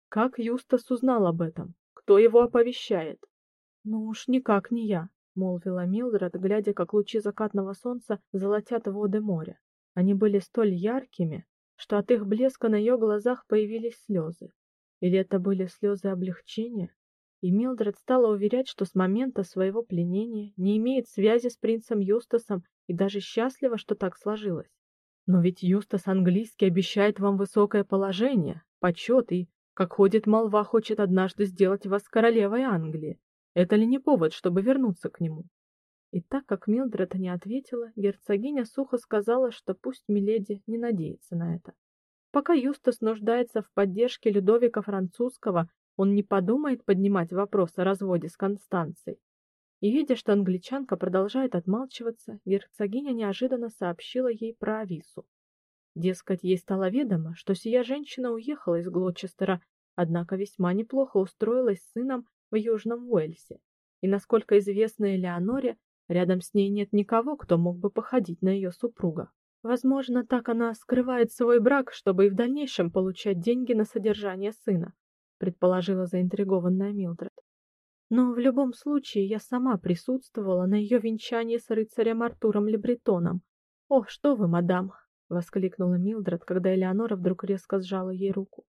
как Юстас узнал об этом? Кто его оповещает? Ну уж никак не я, молвила Милдред, глядя, как лучи закатного солнца золотят воды моря. Они были столь яркими, что от их блеска на ее глазах появились слезы. Или это были слезы облегчения? И Милдред стала уверять, что с момента своего пленения не имеет связи с принцем Юстасом и даже счастлива, что так сложилось. Но ведь Юстас английский обещает вам высокое положение, почет и как ходит молва, хочет однажды сделать вас королевой Англии. Это ли не повод, чтобы вернуться к нему? И так как Милдред не ответила, герцогиня сухо сказала, что пусть миледи не надеется на это. Пока Юстас нуждается в поддержке Людовика французского, он не подумает поднимать вопрос о разводе с Констанцией. И видя, что англичанка продолжает отмалчиваться, герцогиня неожиданно сообщила ей про Авису. Дескать, ей стало ведомо, что сия женщина уехала из Глочестера, однако весьма неплохо устроилась с сыном в Южном Уэльсе. И насколько известно Элеоноре, рядом с ней нет никого, кто мог бы походить на ее супруга. Возможно, так она скрывает свой брак, чтобы и в дальнейшем получать деньги на содержание сына, предположила заинтригованная Милдред. Но в любом случае я сама присутствовала на ее венчании с рыцарем Артуром Лебретоном. "О, что вы, мадам!" воскликнула Милдред, когда Элеонора вдруг резко сжала ей руку.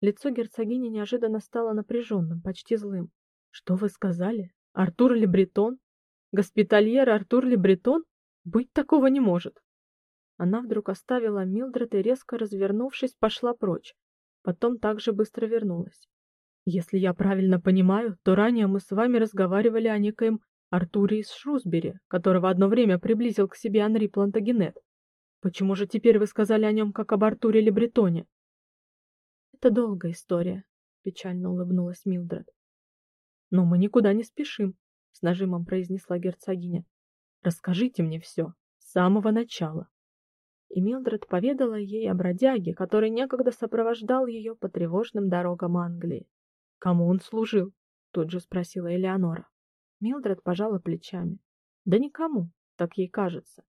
Лицо герцогини неожиданно стало напряженным, почти злым. "Что вы сказали? Артур Лебретон? Госпитальер Артур Лебретон? Быть такого не может!" Она вдруг оставила Милдред и резко развернувшись, пошла прочь. Потом также быстро вернулась. Если я правильно понимаю, то ранее мы с вами разговаривали о некоем Артуре из Шрусбери, которого одно время приблизил к себе Анри Плантагенет. Почему же теперь вы сказали о нем как об Артуре Лебретоне? Это долгая история, печально улыбнулась Милдред. Но мы никуда не спешим, с нажимом произнесла герцогиня. Расскажите мне все с самого начала. И Милдред поведала ей о бродяге, который некогда сопровождал ее по тревожным дорогам Англии. Кому он служил? тут же спросила Элеонора. Милдред пожала плечами. Да никому, так ей кажется.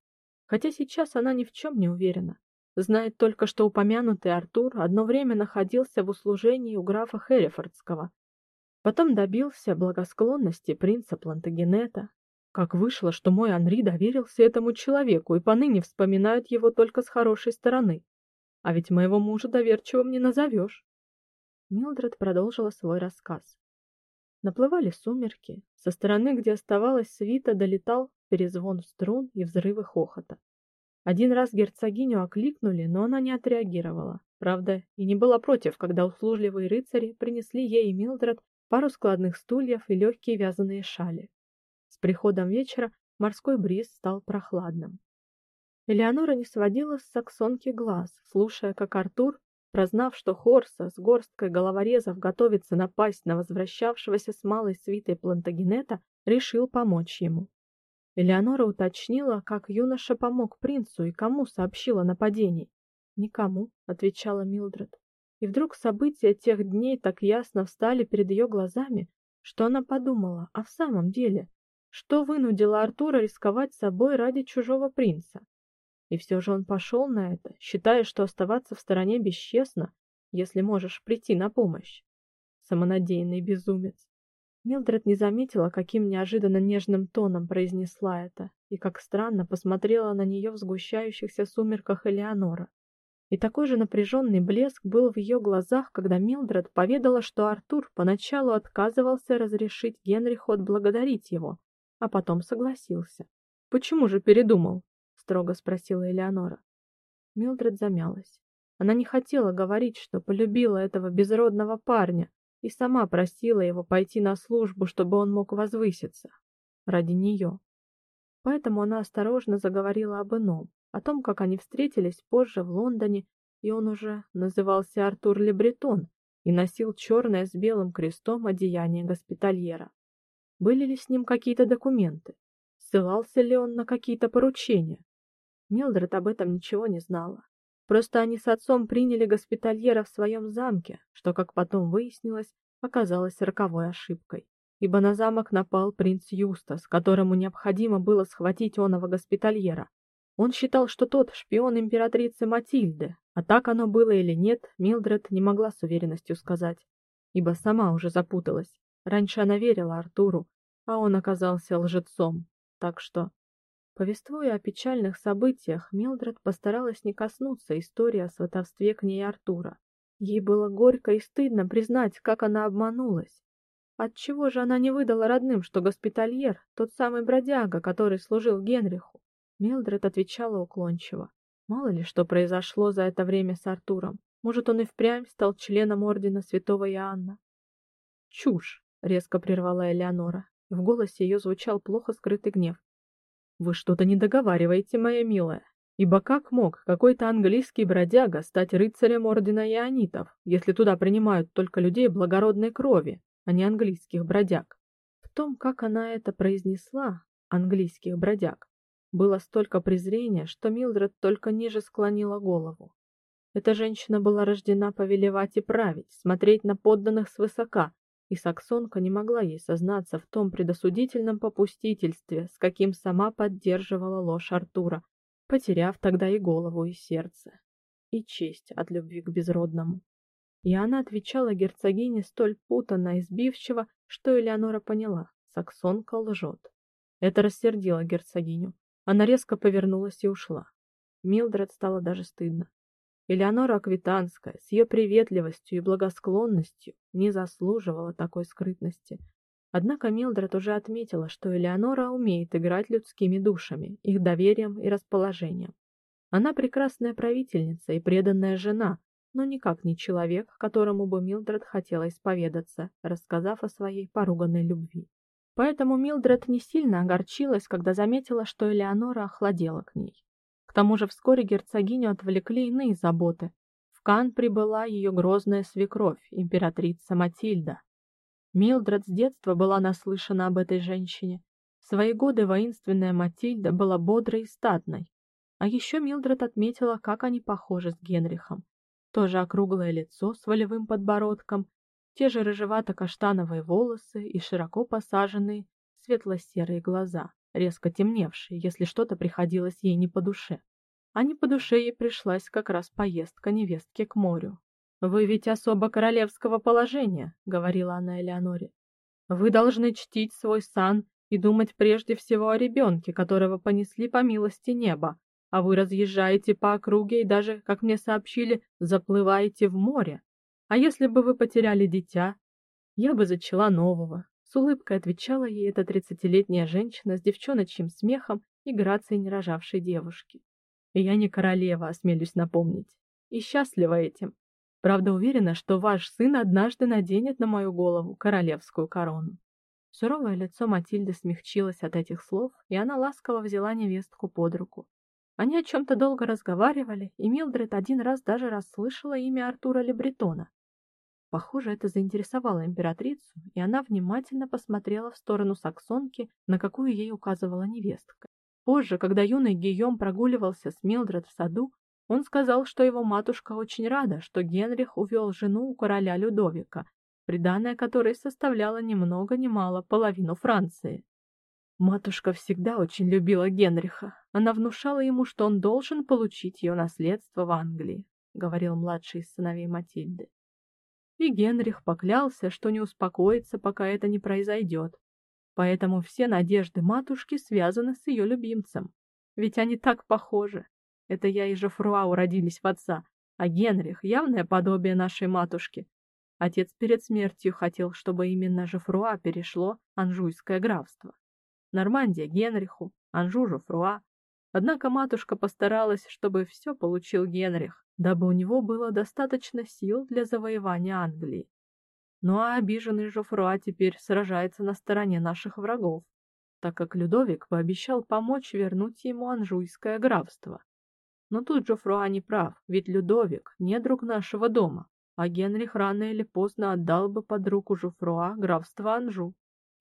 Хотя сейчас она ни в чем не уверена. Знает только, что упомянутый Артур одно время находился в услужении у графа Херефордского. Потом добился благосклонности принца Плантагенета. Как вышло, что мой Анри доверился этому человеку и поныне вспоминают его только с хорошей стороны. А ведь моего мужа доверчивым не назовешь. Милдред продолжила свой рассказ. Наплывали сумерки, со стороны, где оставалась свита, долетал перезвон струн и взрывы хохота. Один раз герцогиню окликнули, но она не отреагировала. Правда, и не была против, когда услужливые рыцари принесли ей и Милдред пару складных стульев и легкие вязаные шали. Приходом вечера морской бриз стал прохладным. Элеонора не сводила с саксонки глаз, слушая, как Артур Прознав, что Хорса с горсткой головорезов готовится напасть на возвращавшегося с малой свитой Плантагенета, решил помочь ему. Элеонора уточнила, как юноша помог принцу и кому сообщил о нападении. "Никому", отвечала Милдред. И вдруг события тех дней так ясно встали перед ее глазами, что она подумала: а в самом деле, что вынудило Артура рисковать собой ради чужого принца? И все же он пошел на это, считая, что оставаться в стороне бесчестно, если можешь прийти на помощь. Самонадеянный безумец. Милдред не заметила, каким неожиданно нежным тоном произнесла это, и как странно посмотрела на нее в сгущающихся сумерках Элеонора. И такой же напряженный блеск был в ее глазах, когда Милдред поведала, что Артур поначалу отказывался разрешить Генриху отблагодарить его, а потом согласился. Почему же передумал? строго спросила Элеонора. Милдред замялась. Она не хотела говорить, что полюбила этого безродного парня и сама просила его пойти на службу, чтобы он мог возвыситься ради нее. Поэтому она осторожно заговорила об ином, о том, как они встретились позже в Лондоне, и он уже назывался Артур Лебретон и носил черное с белым крестом одеяние госпитальера. Были ли с ним какие-то документы? Ссылался ли он на какие-то поручения? Милдред об этом ничего не знала. Просто они с отцом приняли госпитальера в своем замке, что, как потом выяснилось, оказалось роковой ошибкой. Ибо на замок напал принц Юстас, которому необходимо было схватить оного госпитальера. Он считал, что тот шпион императрицы Матильды, а так оно было или нет, Милдред не могла с уверенностью сказать, ибо сама уже запуталась. Раньше она верила Артуру, а он оказался лжецом. Так что Повествуя о печальных событиях, Милдред постаралась не коснуться истории о сватовстве к ней Артура. Ей было горько и стыдно признать, как она обманулась. Отчего же она не выдала родным, что госпитальер тот самый бродяга, который служил Генриху? Милдред отвечала уклончиво. Мало ли что произошло за это время с Артуром. Может, он и впрямь стал членом ордена Святого Иоанна. Чушь, резко прервала Элеонора. В голосе ее звучал плохо скрытый гнев. Вы что-то не договариваете, моя милая. Ибо как мог какой-то английский бродяга стать рыцарем ордена ионитов, если туда принимают только людей благородной крови, а не английских бродяг? В том, как она это произнесла, английских бродяг, было столько презрения, что Милдред только ниже склонила голову. Эта женщина была рождена повелевать и править, смотреть на подданных свысока, и саксонка не могла ей сознаться в том предосудительном попустительстве, с каким сама поддерживала ложь Артура, потеряв тогда и голову, и сердце, и честь от любви к безродному. И она отвечала герцогине столь путанно и сбивчиво, что Элеонора поняла: саксонка лжет. Это рассердило герцогиню. Она резко повернулась и ушла. Милдред стало даже стыдно. Элеонора Аквитанская с ее приветливостью и благосклонностью не заслуживала такой скрытности. Однако Милдред уже отметила, что Элеонора умеет играть людскими душами, их доверием и расположением. Она прекрасная правительница и преданная жена, но никак не человек, которому бы Милдред хотела исповедаться, рассказав о своей поруганной любви. Поэтому Милдред не сильно огорчилась, когда заметила, что Элеонора охладела к ней. К тому же вскоре герцогиню отвлекли иные заботы. В Кан прибыла ее грозная свекровь, императрица Матильда. Милдред с детства была наслышана об этой женщине. В свои годы воинственная Матильда была бодрой и статной. А еще Милдред отметила, как они похожи с Генрихом. Тоже округлое лицо с волевым подбородком, те же рыжевато-каштановые волосы и широко посаженные светло-серые глаза, резко темневшие, если что-то приходилось ей не по душе. А не по душе ей пришлась как раз поездка невестки к морю. Вы ведь особо королевского положения, говорила она Элеоноре. Вы должны чтить свой сан и думать прежде всего о ребенке, которого понесли по милости неба, а вы разъезжаете по округе и даже, как мне сообщили, заплываете в море. А если бы вы потеряли дитя, я бы зачала нового. С улыбкой отвечала ей эта тридцатилетняя женщина с девчоночьим смехом и грацией нерожавшей девушки. И я не королева, осмелюсь напомнить, и счастлива этим. Правда, уверена, что ваш сын однажды наденет на мою голову королевскую корону. Суровое лицо Матильды смягчилось от этих слов, и она ласково взяла невестку под руку. Они о чем то долго разговаривали, и Милдред один раз даже расслышала имя Артура Лебретона. Похоже, это заинтересовало императрицу, и она внимательно посмотрела в сторону саксонки, на какую ей указывала невестка. Позже, когда юный Гийом прогуливался с Милдред в саду, он сказал, что его матушка очень рада, что Генрих увел жену у короля Людовика, приданое которой составляло ни много ни мало половину Франции. Матушка всегда очень любила Генриха. Она внушала ему, что он должен получить ее наследство в Англии, говорил младший из сыновей Матильды. И Генрих поклялся, что не успокоится, пока это не произойдет. Поэтому все надежды матушки связаны с ее любимцем. Ведь они так похожи. Это я и Жофруа уродились в отца, а Генрих явное подобие нашей матушки. Отец перед смертью хотел, чтобы именно Жофруа перешло Анжуйское графство. Нормандия Генриху, Анжу Жофруа. Однако матушка постаралась, чтобы все получил Генрих, дабы у него было достаточно сил для завоевания Англии. Ну а обиженный Жофруа теперь сражается на стороне наших врагов, так как Людовик пообещал помочь вернуть ему Анжуйское графство. Но тут Жофруа не прав, ведь Людовик не друг нашего дома, а Генрих рано или поздно отдал бы под руку Жофруа графство Анжу.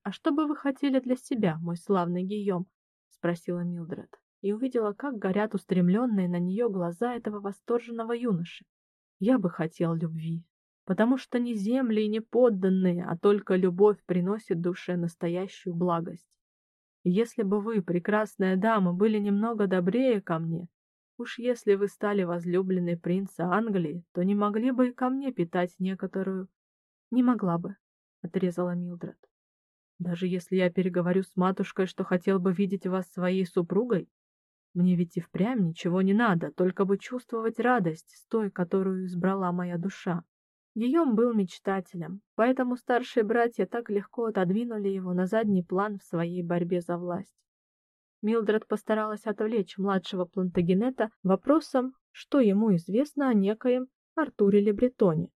А что бы вы хотели для себя, мой славный Гийом? спросила Милдред и увидела, как горят устремленные на нее глаза этого восторженного юноши. Я бы хотел любви, потому что не земли и не подданные, а только любовь приносит душе настоящую благость. Если бы вы, прекрасная дама, были немного добрее ко мне, Уж если вы стали возлюбленной принца Англии, то не могли бы и ко мне питать некоторую... Не могла бы, отрезала Милдред. Даже если я переговорю с матушкой, что хотел бы видеть вас своей супругой, мне ведь и впрямь ничего не надо, только бы чувствовать радость с той, которую избрала моя душа. Гийом был мечтателем, поэтому старшие братья так легко отодвинули его на задний план в своей борьбе за власть. Милдред постаралась отвлечь младшего Плантагенета вопросом, что ему известно о некоем Артуре Лебретоне.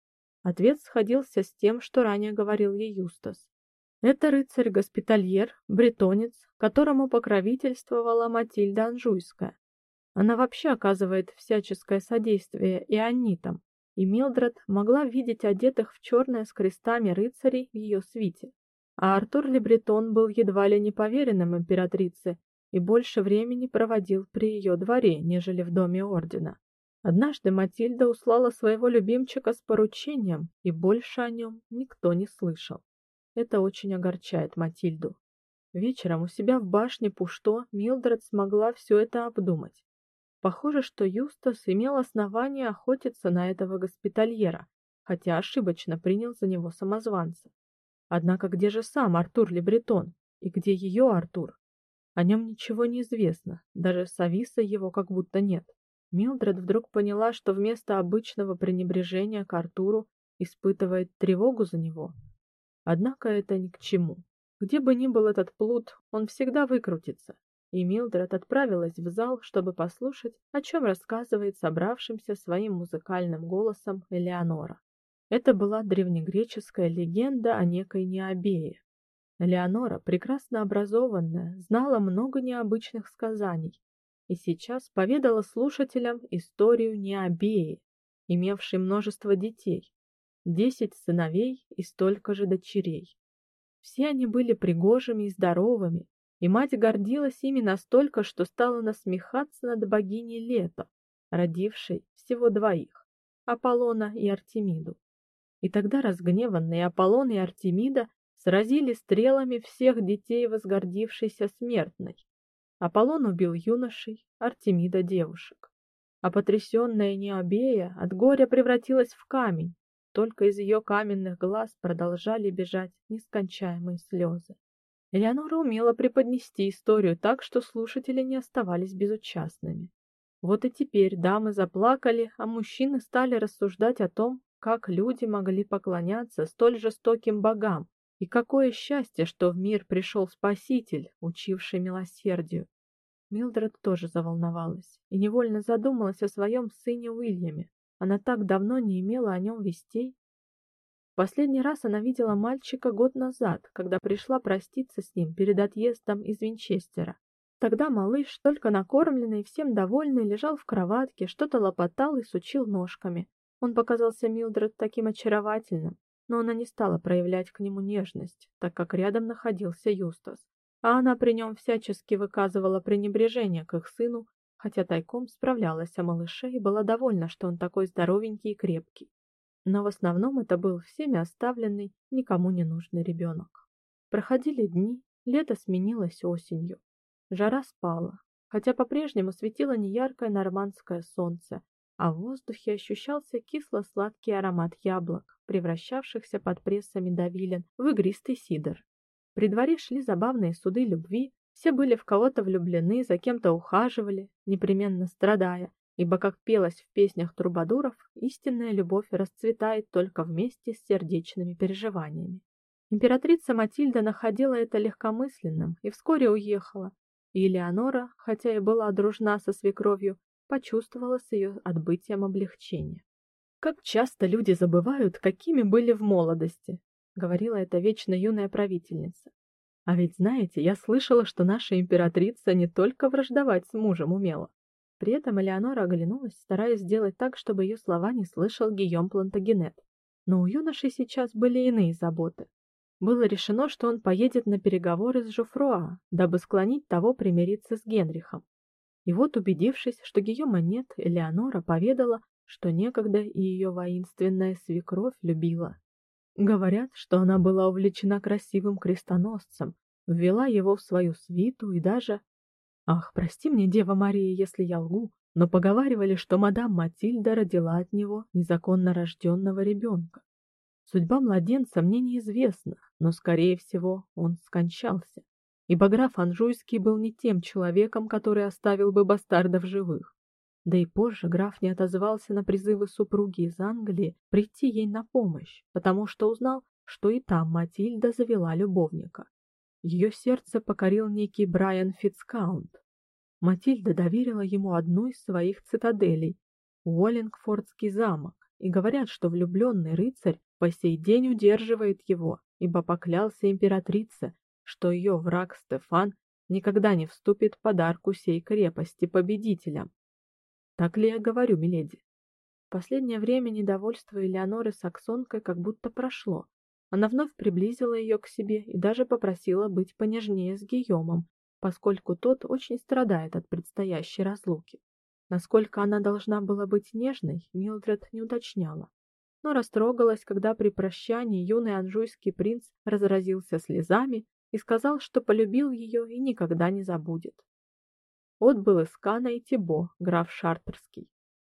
Ответ сходился с тем, что ранее говорил ей Юстас. Это рыцарь-госпитальер, бретонец, которому покровительствовала Матильда Анжуйская. Она вообще оказывает всяческое содействие и анитам, и Милдред могла видеть одетых в черное с крестами рыцарей в ее свите. А Артур Лебретон был едва ли не поверенным императрице и больше времени проводил при ее дворе, нежели в доме ордена. Однажды Матильда услала своего любимчика с поручением, и больше о нем никто не слышал. Это очень огорчает Матильду. Вечером у себя в башне Пушто Милдред смогла все это обдумать. Похоже, что Юстас имел основание охотиться на этого госпитальера, хотя ошибочно принял за него самозванца. Однако где же сам Артур Лебретон и где ее Артур? О нем ничего не известно, даже Сависа его как будто нет. Милдред вдруг поняла, что вместо обычного пренебрежения к Артуру испытывает тревогу за него. Однако это ни к чему. Где бы ни был этот плут, он всегда выкрутится. И Милдред отправилась в зал, чтобы послушать, о чем рассказывает собравшимся своим музыкальным голосом Элеонора. Это была древнегреческая легенда о некой Необее. Элеонора, прекрасно образованная, знала много необычных сказаний и сейчас поведала слушателям историю Необеи, имевшей множество детей, десять сыновей и столько же дочерей. Все они были пригожими и здоровыми, и мать гордилась ими настолько, что стала насмехаться над богиней Лето, родившей всего двоих Аполлона и Артемиду. И тогда разгневанные Аполлон и Артемида сразили стрелами всех детей возгордившейся смертной. Аполлон убил юношей, Артемида девушек. А потрясённая Необея от горя превратилась в камень, только из ее каменных глаз продолжали бежать нескончаемые слезы. Элеонора умела преподнести историю так, что слушатели не оставались безучастными. Вот и теперь дамы заплакали, а мужчины стали рассуждать о том, как люди могли поклоняться столь жестоким богам, и какое счастье, что в мир пришел Спаситель, учивший милосердию. Милдред тоже заволновалась и невольно задумалась о своем сыне Уильяме. Она так давно не имела о нем вестей. Последний раз она видела мальчика год назад, когда пришла проститься с ним перед отъездом из Винчестера. Тогда малыш, только накормленный, всем довольный, лежал в кроватке, что-то лопотал и сучил ножками. Он показался Милдред таким очаровательным, но она не стала проявлять к нему нежность, так как рядом находился Юстас. А она при нем всячески выказывала пренебрежение к их сыну хотя тайком справлялась о малыше и была довольна, что он такой здоровенький и крепкий. Но в основном это был всеми оставленный, никому не нужный ребенок. Проходили дни, лето сменилось осенью. Жара спала, хотя по-прежнему светило неяркое нормандское солнце, а в воздухе ощущался кисло-сладкий аромат яблок, превращавшихся под прессами давилен в игристый сидр. При дворе шли забавные суды любви, все были в кого-то влюблены, за кем-то ухаживали, непременно страдая, ибо, как пелось в песнях трубадуров, истинная любовь расцветает только вместе с сердечными переживаниями. Императрица Матильда находила это легкомысленным и вскоре уехала. И Элеонора, хотя и была дружна со свекровью, почувствовала с ее отбытием облегчение. Как часто люди забывают, какими были в молодости, говорила эта вечно юная правительница. А ведь знаете, я слышала, что наша императрица не только враждовать с мужем умела. При этом Элеонора оглянулась, стараясь сделать так, чтобы ее слова не слышал Гийом Плантагенет. Но у юноши сейчас были иные заботы. Было решено, что он поедет на переговоры с Жофруа, дабы склонить того примириться с Генрихом. И вот, убедившись, что Гийома нет, Элеонора поведала, что некогда и ее воинственная свекровь любила Говорят, что она была увлечена красивым крестоносцем, ввела его в свою свиту и даже Ах, прости мне, Дева Мария, если я лгу, но поговаривали, что мадам Матильда родила от него незаконно рожденного ребенка. Судьба младенца мне неизвестна, но скорее всего, он скончался. Ибо граф Анжуйский был не тем человеком, который оставил бы бастарда в живых. Да и позже граф не отозвался на призывы супруги из Англии прийти ей на помощь, потому что узнал, что и там Матильда завела любовника. Ее сердце покорил некий Брайан Фицкаунт. Матильда доверила ему одну из своих цитаделей Уоллингфордский замок, и говорят, что влюбленный рыцарь по сей день удерживает его, ибо поклялся императрице, что ее враг Стефан никогда не вступит под арку сей крепости победителем Так ли я говорю, миледи? Последнее время недовольство Элеоноры саксонкой как будто прошло. Она вновь приблизила ее к себе и даже попросила быть понежнее с Гийомом, поскольку тот очень страдает от предстоящей разлуки. Насколько она должна была быть нежной, Милдред не уточняла, но растрогалась, когда при прощании юный анжуйский принц разразился слезами и сказал, что полюбил ее и никогда не забудет. Отбыл из Кана и Тибо, граф Шартерский.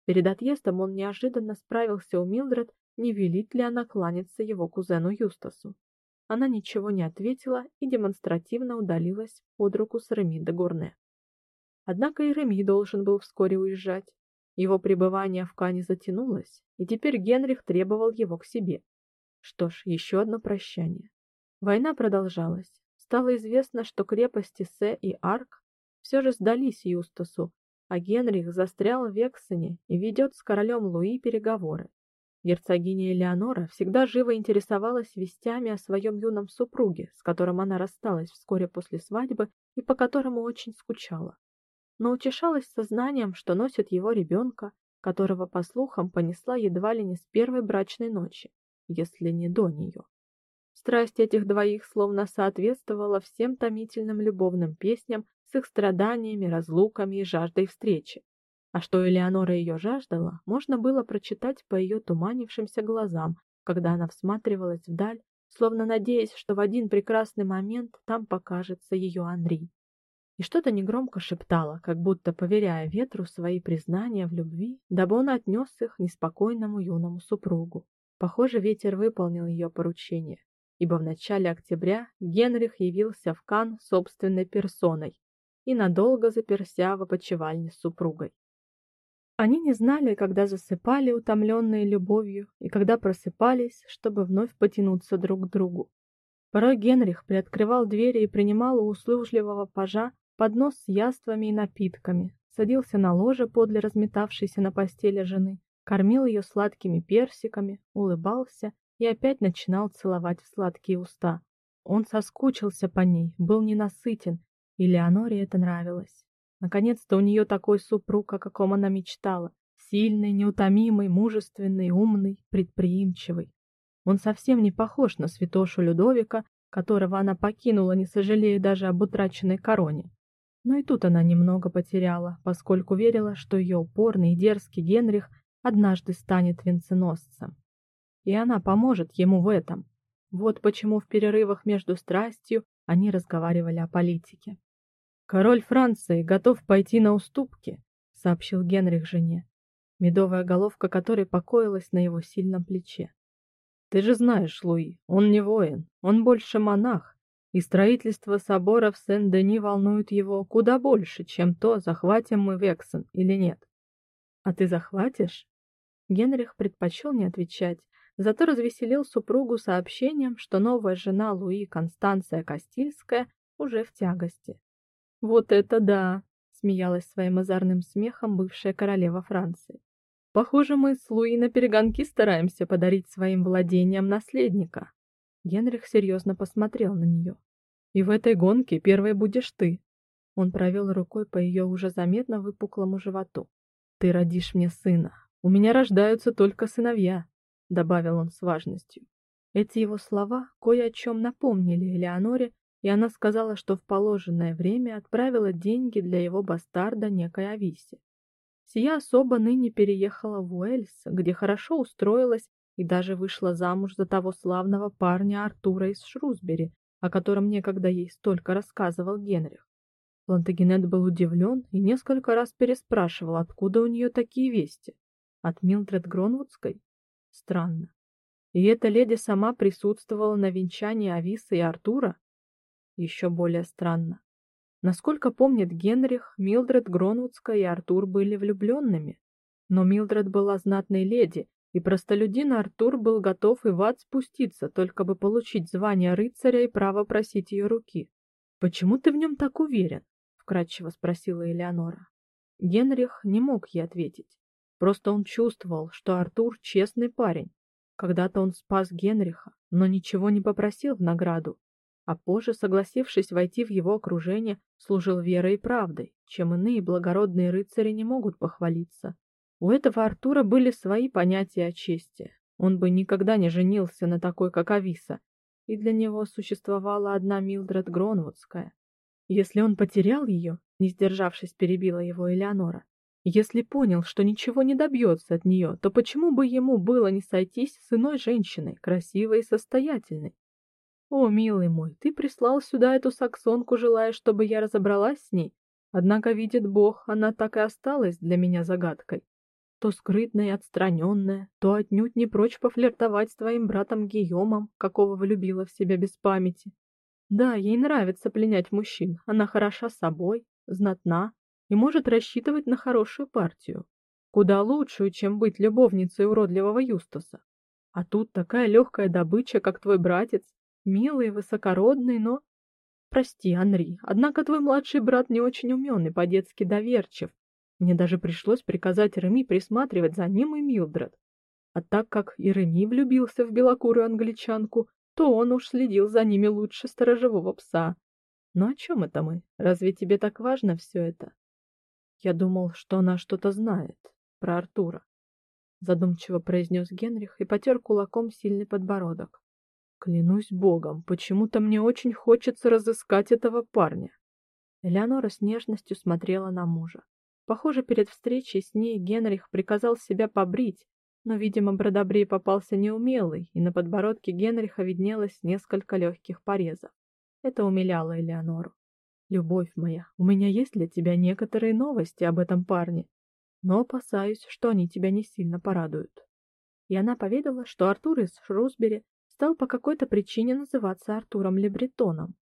Перед отъездом он неожиданно справился у Милдред, не велит ли она кланяться его кузену Юстасу. Она ничего не ответила и демонстративно удалилась под руку с Реми де Горне. Однако и Реми должен был вскоре уезжать. Его пребывание в Кане затянулось, и теперь Генрих требовал его к себе. Что ж, еще одно прощание. Война продолжалась. Стало известно, что крепости Се и Арк все же сдались Юстасу, а Генрих застрял в Эксене и ведет с королем Луи переговоры. Герцогиня Элеонора всегда живо интересовалась вестями о своем юном супруге, с которым она рассталась вскоре после свадьбы и по которому очень скучала. Но утешалась сознанием, что носит его ребенка, которого, по слухам, понесла едва ли не с первой брачной ночи, если не до нее. Страсть этих двоих словно соответствовала всем томительным любовным песням с их страданиями, разлуками и жаждой встречи. А что Элеонора ее жаждала, можно было прочитать по ее туманившимся глазам, когда она всматривалась вдаль, словно надеясь, что в один прекрасный момент там покажется ее Анри. И что-то негромко шептала, как будто поверяя ветру свои признания в любви, дабы он отнес их неспокойному юному супругу. Похоже, ветер выполнил ее поручение, ибо в начале октября Генрих явился в Кан собственной персоной и надолго заперся в опочивальне с супругой. Они не знали, когда засыпали, утомленные любовью, и когда просыпались, чтобы вновь потянуться друг к другу. Порой Генрих приоткрывал двери и принимал у услужливого пажа поднос с яствами и напитками, садился на ложе подле разметавшейся на постели жены, кормил ее сладкими персиками, улыбался и опять начинал целовать в сладкие уста. Он соскучился по ней, был ненасытен, и Леоноре это нравилось. Наконец-то у нее такой супруг, о каком она мечтала. Сильный, неутомимый, мужественный, умный, предприимчивый. Он совсем не похож на святошу Людовика, которого она покинула, не сожалея даже об утраченной короне. Но и тут она немного потеряла, поскольку верила, что ее упорный и дерзкий Генрих однажды станет венценосцем. И она поможет ему в этом. Вот почему в перерывах между страстью они разговаривали о политике. Король Франции готов пойти на уступки, сообщил Генрих жене, медовая головка которой покоилась на его сильном плече. Ты же знаешь, Луи, он не воин, он больше монах, и строительство собора в Сен-Дени волнует его куда больше, чем то, захватим мы Вексен или нет. А ты захватишь? Генрих предпочел не отвечать, зато развеселил супругу сообщением, что новая жена Луи Констанция Кастильская уже в тягости. Вот это да, смеялась своим озорным смехом бывшая королева Франции. Похоже, мы с Луи на перегонки стараемся подарить своим владениям наследника. Генрих серьезно посмотрел на нее. И в этой гонке первой будешь ты. Он провел рукой по ее уже заметно выпуклому животу. Ты родишь мне сына. У меня рождаются только сыновья, добавил он с важностью. Эти его слова кое о чем напомнили Элеоноре и она сказала, что в положенное время отправила деньги для его бастарда некой Ависе. Сия особа ныне переехала в Уэльс, где хорошо устроилась и даже вышла замуж за того славного парня Артура из Шрусбери, о котором некогда ей столько рассказывал Генрих. Плантагенет был удивлен и несколько раз переспрашивал, откуда у нее такие вести. От Милдред Гронвудской? Странно. И эта леди сама присутствовала на венчании Ависы и Артура? Еще более странно. Насколько помнит Генрих, Милдред Гронвудская и Артур были влюбленными. Но Милдред была знатной леди, и простолюдин Артур был готов и в ад спуститься, только бы получить звание рыцаря и право просить ее руки. Почему ты в нем так уверен? вкратчиво спросила Элеонора. Генрих не мог ей ответить. Просто он чувствовал, что Артур честный парень. Когда-то он спас Генриха, но ничего не попросил в награду, а позже, согласившись войти в его окружение, служил верой и правдой, чем иные благородные рыцари не могут похвалиться. У этого Артура были свои понятия о чести. Он бы никогда не женился на такой, как Ависа, и для него существовала одна Милдред Гронвудская. Если он потерял ее, не сдержавшись, перебила его Элеонора. Если понял, что ничего не добьется от нее, то почему бы ему было не сойтись с иной женщиной, красивой и состоятельной? О, милый мой, ты прислал сюда эту саксонку, желая, чтобы я разобралась с ней. Однако видит Бог, она так и осталась для меня загадкой. То скрытная и отстраненная, то отнюдь не прочь пофлиртовать с твоим братом Гийомом, какого влюбила в себя без памяти. Да, ей нравится пленять мужчин. Она хороша собой, знатна и может рассчитывать на хорошую партию, куда лучшую, чем быть любовницей уродливого Юстаса. А тут такая легкая добыча, как твой братец, милый, высокородный, но Прости, Анри, однако твой младший брат не очень умен и по-детски доверчив. Мне даже пришлось приказать Реми присматривать за ним и Милдред. А так как и Реми влюбился в белокурую англичанку, то он уж следил за ними лучше сторожевого пса. Но о чем это мы? Разве тебе так важно все это? Я думал, что она что-то знает про Артура, задумчиво произнес Генрих и потер кулаком сильный подбородок. Клянусь богом, почему-то мне очень хочется разыскать этого парня. Элеонора с нежностью смотрела на мужа. Похоже, перед встречей с ней Генрих приказал себя побрить, но, видимо, Бродобрей попался неумелый, и на подбородке Генриха виднелось несколько легких порезов. Это умиляло Элеонору. Любовь моя, у меня есть для тебя некоторые новости об этом парне, но опасаюсь, что они тебя не сильно порадуют. И она поведала, что Артур из Шрусбери стал по какой-то причине называться Артуром Лебретоном.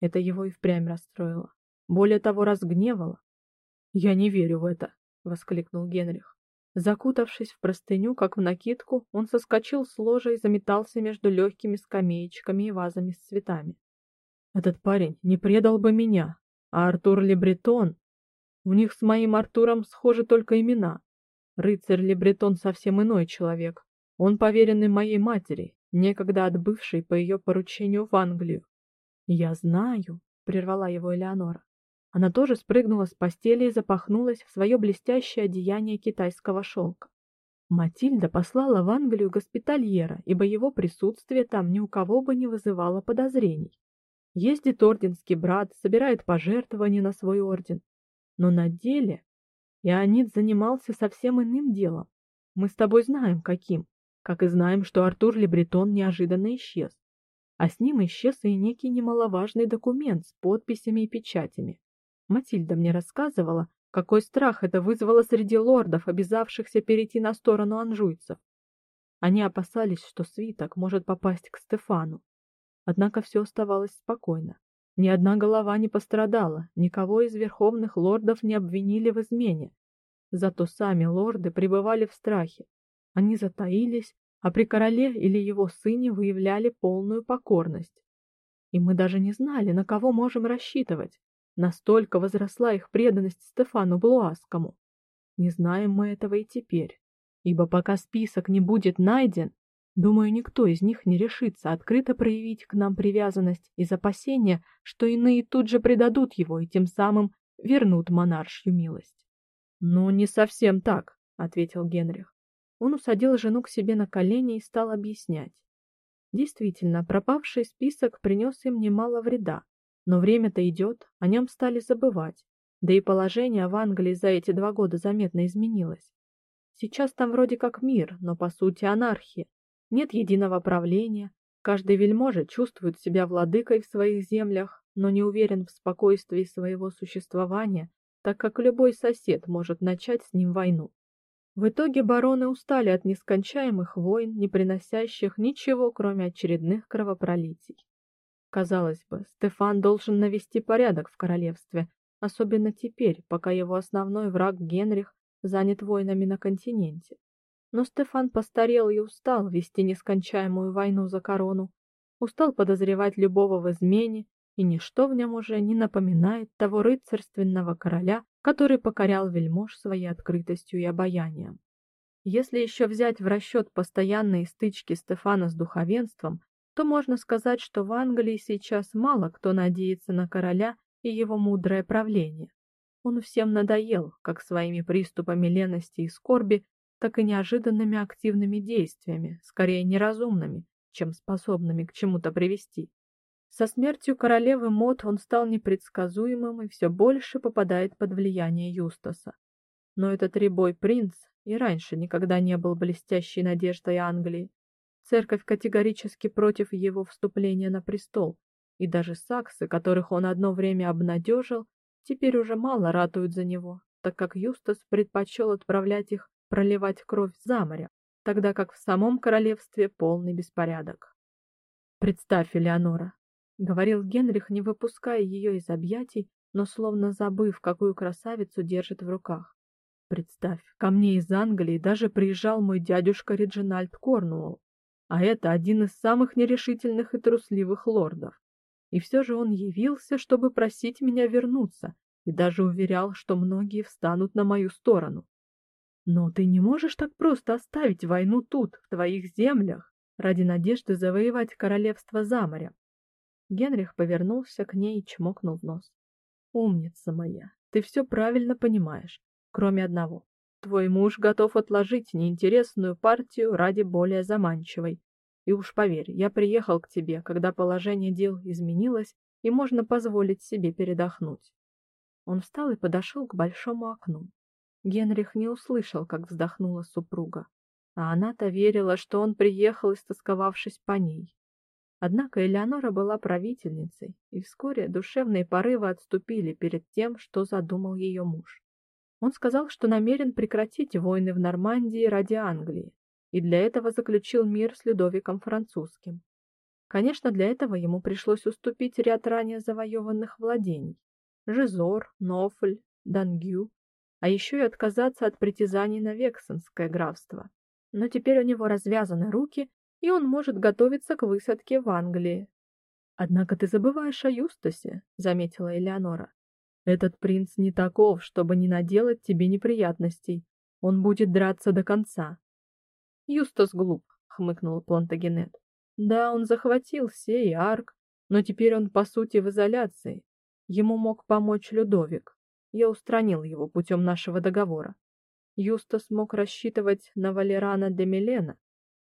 Это его и впрямь расстроило. Более того, разгневало. "Я не верю в это", воскликнул Генрих. Закутавшись в простыню, как в накидку, он соскочил с ложа и заметался между легкими скамеечками и вазами с цветами. Этот парень не предал бы меня, а Артур Лебретон... У них с моим Артуром схожи только имена. Рыцарь Лебретон совсем иной человек. Он поверенный моей матери, некогда отбывшей по ее поручению в Англию. Я знаю, прервала его Элеонора. Она тоже спрыгнула с постели и запахнулась в свое блестящее одеяние китайского шелка. Матильда послала в Англию госпитальера, ибо его присутствие там ни у кого бы не вызывало подозрений. Ездит орденский брат, собирает пожертвования на свой орден. Но на деле Ионид занимался совсем иным делом. Мы с тобой знаем, каким. Как и знаем, что Артур Лебретон неожиданно исчез. А с ним исчез и некий немаловажный документ с подписями и печатями. Матильда мне рассказывала, какой страх это вызвало среди лордов, обязавшихся перейти на сторону анжуйцев. Они опасались, что свиток может попасть к Стефану. Однако все оставалось спокойно. Ни одна голова не пострадала, никого из верховных лордов не обвинили в измене. Зато сами лорды пребывали в страхе. Они затаились, а при короле или его сыне выявляли полную покорность. И мы даже не знали, на кого можем рассчитывать. Настолько возросла их преданность Стефану Блуаскому. Не знаем мы этого и теперь, ибо пока список не будет найден, Думаю, никто из них не решится открыто проявить к нам привязанность из опасения, что иные тут же предадут его и тем самым вернут монаршью милость. Ну, не совсем так, ответил Генрих. Он усадил жену к себе на колени и стал объяснять. Действительно, пропавший список принес им немало вреда, но время-то идет, о нем стали забывать. Да и положение в Англии за эти два года заметно изменилось. Сейчас там вроде как мир, но по сути анархия. Нет единого правления, каждый вельможа чувствует себя владыкой в своих землях, но не уверен в спокойствии своего существования, так как любой сосед может начать с ним войну. В итоге бароны устали от нескончаемых войн, не приносящих ничего, кроме очередных кровопролитий. Казалось бы, Стефан должен навести порядок в королевстве, особенно теперь, пока его основной враг Генрих занят войнами на континенте. Но Стефан постарел и устал вести нескончаемую войну за корону, устал подозревать любого в измене, и ничто в нем уже не напоминает того рыцарственного короля, который покорял вельмож своей открытостью и обаянием. Если еще взять в расчет постоянные стычки Стефана с духовенством, то можно сказать, что в Англии сейчас мало кто надеется на короля и его мудрое правление. Он всем надоел, как своими приступами лености и скорби, так и неожиданными активными действиями, скорее неразумными, чем способными к чему-то привести. Со смертью королевы Мод он стал непредсказуемым и все больше попадает под влияние Юстаса. Но этот рябой принц и раньше никогда не был блестящей надеждой Англии. Церковь категорически против его вступления на престол, и даже саксы, которых он одно время обнадежил, теперь уже мало ратуют за него, так как Юстас предпочел отправлять их проливать кровь за моря, тогда как в самом королевстве полный беспорядок. Представь, Элеонора, говорил Генрих, не выпуская ее из объятий, но словно забыв, какую красавицу держит в руках. Представь, ко мне из Англии даже приезжал мой дядюшка Реджинальд Корнуолл, а это один из самых нерешительных и трусливых лордов. И все же он явился, чтобы просить меня вернуться, и даже уверял, что многие встанут на мою сторону. Но ты не можешь так просто оставить войну тут, в твоих землях, ради надежды завоевать королевство за морем. Генрих повернулся к ней и чмокнул в нос. Умница моя, ты все правильно понимаешь, кроме одного. Твой муж готов отложить неинтересную партию ради более заманчивой. И уж поверь, я приехал к тебе, когда положение дел изменилось, и можно позволить себе передохнуть. Он встал и подошел к большому окну. Генрих не услышал, как вздохнула супруга, а она-то верила, что он приехал, истосковавшись по ней. Однако Элеонора была правительницей, и вскоре душевные порывы отступили перед тем, что задумал ее муж. Он сказал, что намерен прекратить войны в Нормандии ради Англии, и для этого заключил мир с Людовиком Французским. Конечно, для этого ему пришлось уступить ряд ранее завоеванных владений: Жизор, Нофль, Дангю, а еще и отказаться от притязаний на Вексенское графство. Но теперь у него развязаны руки, и он может готовиться к высадке в Англии. Однако ты забываешь о Юстасе, заметила Элеонора. Этот принц не таков, чтобы не наделать тебе неприятностей. Он будет драться до конца. Юстас глуп, хмыкнул Плантагенет. Да, он захватил сей арк, но теперь он по сути в изоляции. Ему мог помочь Людовик. Я устранил его путем нашего договора. Юстас мог рассчитывать на Валерана де Милена,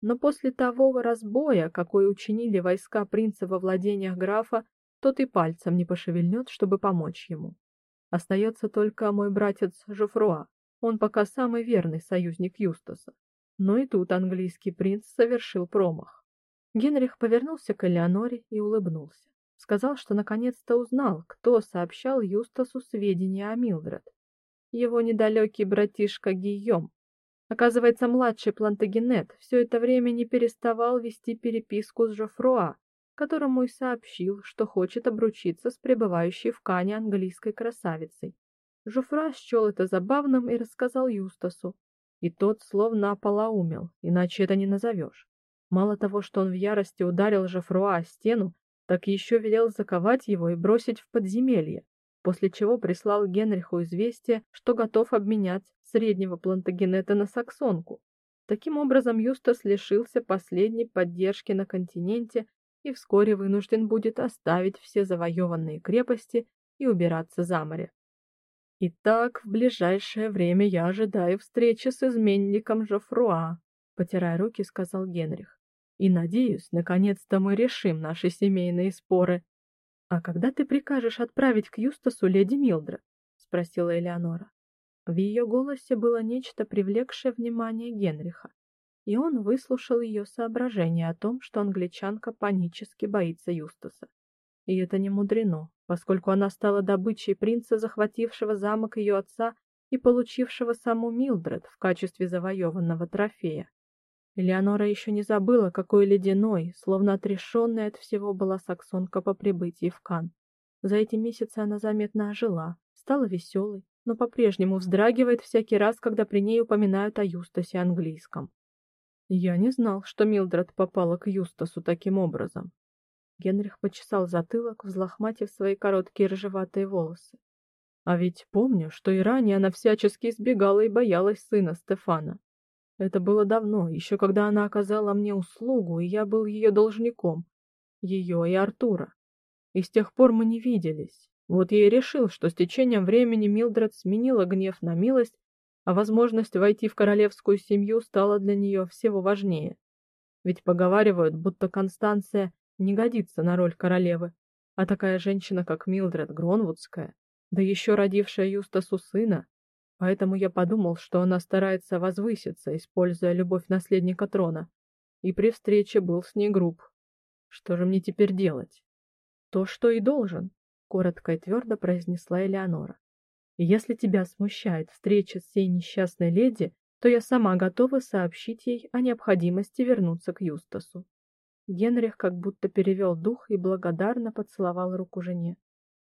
но после того разбоя, какой учинили войска принца во владениях графа, тот и пальцем не пошевельнет, чтобы помочь ему. Остается только мой братец Жофруа. Он пока самый верный союзник Юстаса. Но и тут английский принц совершил промах. Генрих повернулся к Элеоноре и улыбнулся. Сказал, что наконец-то узнал, кто сообщал Юстасу сведения о Милдред. Его недалекий братишка Гийом, Оказывается, младший Плантагенет все это время не переставал вести переписку с Жофруа, которому и сообщил, что хочет обручиться с пребывающей в Кане английской красавицей. Жофруа счел это забавным и рассказал Юстасу, и тот словно ополоумел, иначе это не назовешь. Мало того, что он в ярости ударил Жофруа о стену, так еще велел заковать его и бросить в подземелье, после чего прислал Генриху известие, что готов обменять среднего плантагенета на саксонку. Таким образом, Юстас лишился последней поддержки на континенте и вскоре вынужден будет оставить все завоеванные крепости и убираться за море. Итак, в ближайшее время я ожидаю встречи с изменником Жофруа, потирая руки, сказал Генрих. И надеюсь, наконец-то мы решим наши семейные споры. А когда ты прикажешь отправить к Юстасу леди Милдред? спросила Элеонора. В ее голосе было нечто привлекшее внимание Генриха, и он выслушал ее соображения о том, что англичанка панически боится Юстаса. И это не мудрено, поскольку она стала добычей принца, захватившего замок ее отца и получившего саму Милдред в качестве завоеванного трофея. Элеонора еще не забыла, какой ледяной, словно отрешенной от всего была саксонка по прибытии в Кан. За эти месяцы она заметно ожила, стала веселой, но по-прежнему вздрагивает всякий раз, когда при ней упоминают о Юстасе английском. Я не знал, что Милдред попала к Юстасу таким образом. Генрих почесал затылок, взлохматив свои короткие рыжеватые волосы. А ведь помню, что и ранее она всячески избегала и боялась сына Стефана. Это было давно, еще когда она оказала мне услугу, и я был ее должником, ее и Артура. И с тех пор мы не виделись. Вот я и решил, что с течением времени Милдред сменила гнев на милость, а возможность войти в королевскую семью стала для нее всего важнее. Ведь поговаривают, будто Констанция не годится на роль королевы, а такая женщина, как Милдред Гронвудская, да еще родившая Юстасу сына, поэтому я подумал, что она старается возвыситься, используя любовь наследника трона, и при встрече был с ней груб. Что же мне теперь делать? То, что и должен, коротко и твердо произнесла Элеонора. Если тебя смущает встреча с сей несчастной леди, то я сама готова сообщить ей о необходимости вернуться к Юстасу. Генрих как будто перевел дух и благодарно поцеловал руку жене.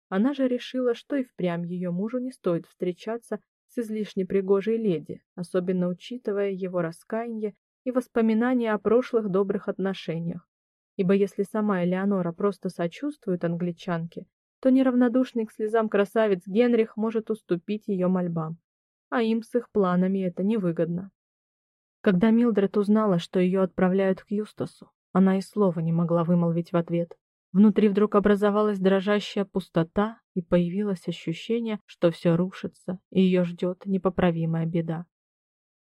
Она же решила, что и впрямь ее мужу не стоит встречаться с излишне пригожей леди, особенно учитывая его раскаяние и воспоминания о прошлых добрых отношениях. Ибо если сама Элеонора просто сочувствует англичанке, то неравнодушный к слезам красавец Генрих может уступить ее мольбам, а им с их планами это невыгодно. Когда Милдред узнала, что ее отправляют к Юстасу, она и слова не могла вымолвить в ответ. Внутри вдруг образовалась дрожащая пустота, и появилось ощущение, что все рушится, и ее ждет непоправимая беда.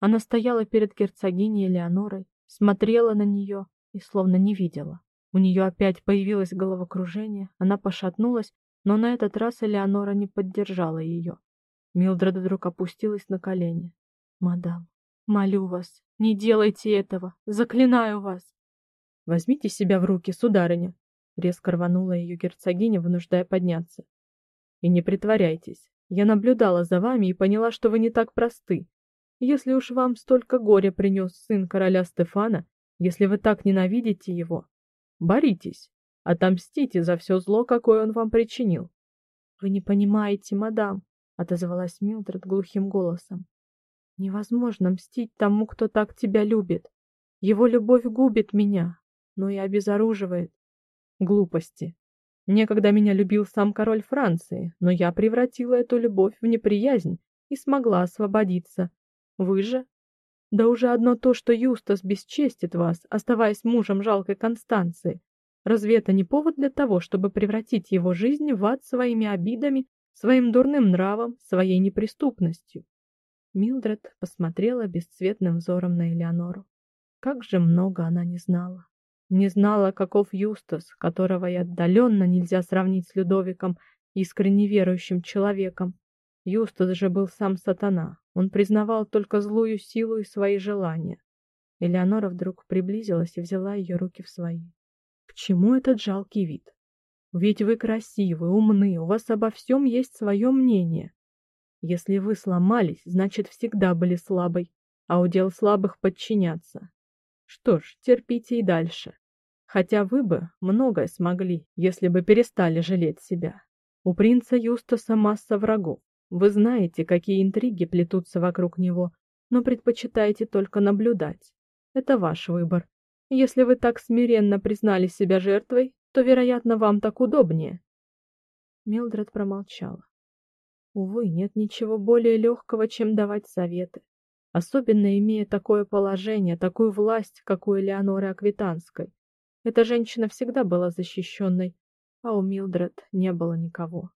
Она стояла перед герцогиней Элеонорой, смотрела на нее и словно не видела. У нее опять появилось головокружение, она пошатнулась, но на этот раз Элеонора не поддержала ее. Милдред вдруг опустилась на колени. "Мадам, молю вас, не делайте этого, заклинаю вас. Возьмите себя в руки, сударыня, резко рванула ее герцогиня, вынуждая подняться. И не притворяйтесь. Я наблюдала за вами и поняла, что вы не так просты. Если уж вам столько горя принес сын короля Стефана, если вы так ненавидите его, боритесь, отомстите за все зло, какое он вам причинил. Вы не понимаете, мадам, отозвалась Милдред глухим голосом. Невозможно мстить тому, кто так тебя любит. Его любовь губит меня, но и обезоруживает. Глупости. Некогда меня любил сам король Франции, но я превратила эту любовь в неприязнь и смогла освободиться. Вы же? Да уже одно то, что Юстас бесчестит вас, оставаясь мужем жалкой Констанции. Разве это не повод для того, чтобы превратить его жизнь в ад своими обидами, своим дурным нравом, своей неприступностью? Милдред посмотрела бесцветным взором на Элеонору. Как же много она не знала. Не знала, каков Юстас, которого и отдаленно нельзя сравнить с Людовиком, искренне верующим человеком. Юстас же был сам сатана. Он признавал только злую силу и свои желания. Элеонора вдруг приблизилась и взяла ее руки в свои. К чему этот жалкий вид? Ведь вы красивы, умны, у вас обо всем есть свое мнение. Если вы сломались, значит, всегда были слабой, а удел слабых подчиняться. Что ж, терпите и дальше. Хотя вы бы многое смогли, если бы перестали жалеть себя. У принца Юстаса масса врагов. Вы знаете, какие интриги плетутся вокруг него, но предпочитаете только наблюдать. Это ваш выбор. Если вы так смиренно признали себя жертвой, то, вероятно, вам так удобнее. Милдред промолчала. Увы, нет ничего более легкого, чем давать советы, особенно имея такое положение, такую власть, как у Элеоноры Аквитанской. Эта женщина всегда была защищенной, а у Милдред не было никого.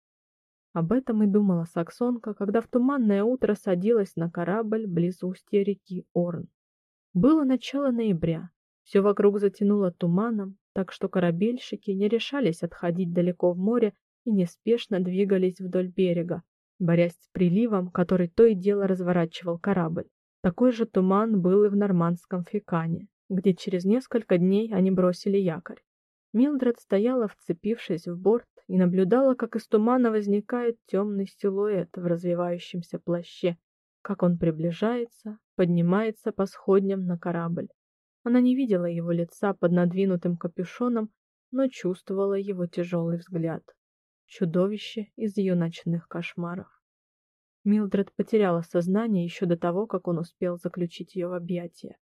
Об этом и думала саксонка, когда в туманное утро садилась на корабль близ устья реки Орн. Было начало ноября. Все вокруг затянуло туманом, так что корабельщики не решались отходить далеко в море и неспешно двигались вдоль берега, борясь с приливом, который то и дело разворачивал корабль. Такой же туман был и в нормандском Фикане, где через несколько дней они бросили якорь. Милдред стояла, вцепившись в борт, и наблюдала, как из тумана возникает темный силуэт в развивающемся плаще, как он приближается, поднимается по сходням на корабль. Она не видела его лица под надвинутым капюшоном, но чувствовала его тяжелый взгляд чудовище из ее ночных кошмаров. Милдред потеряла сознание еще до того, как он успел заключить ее в объятия.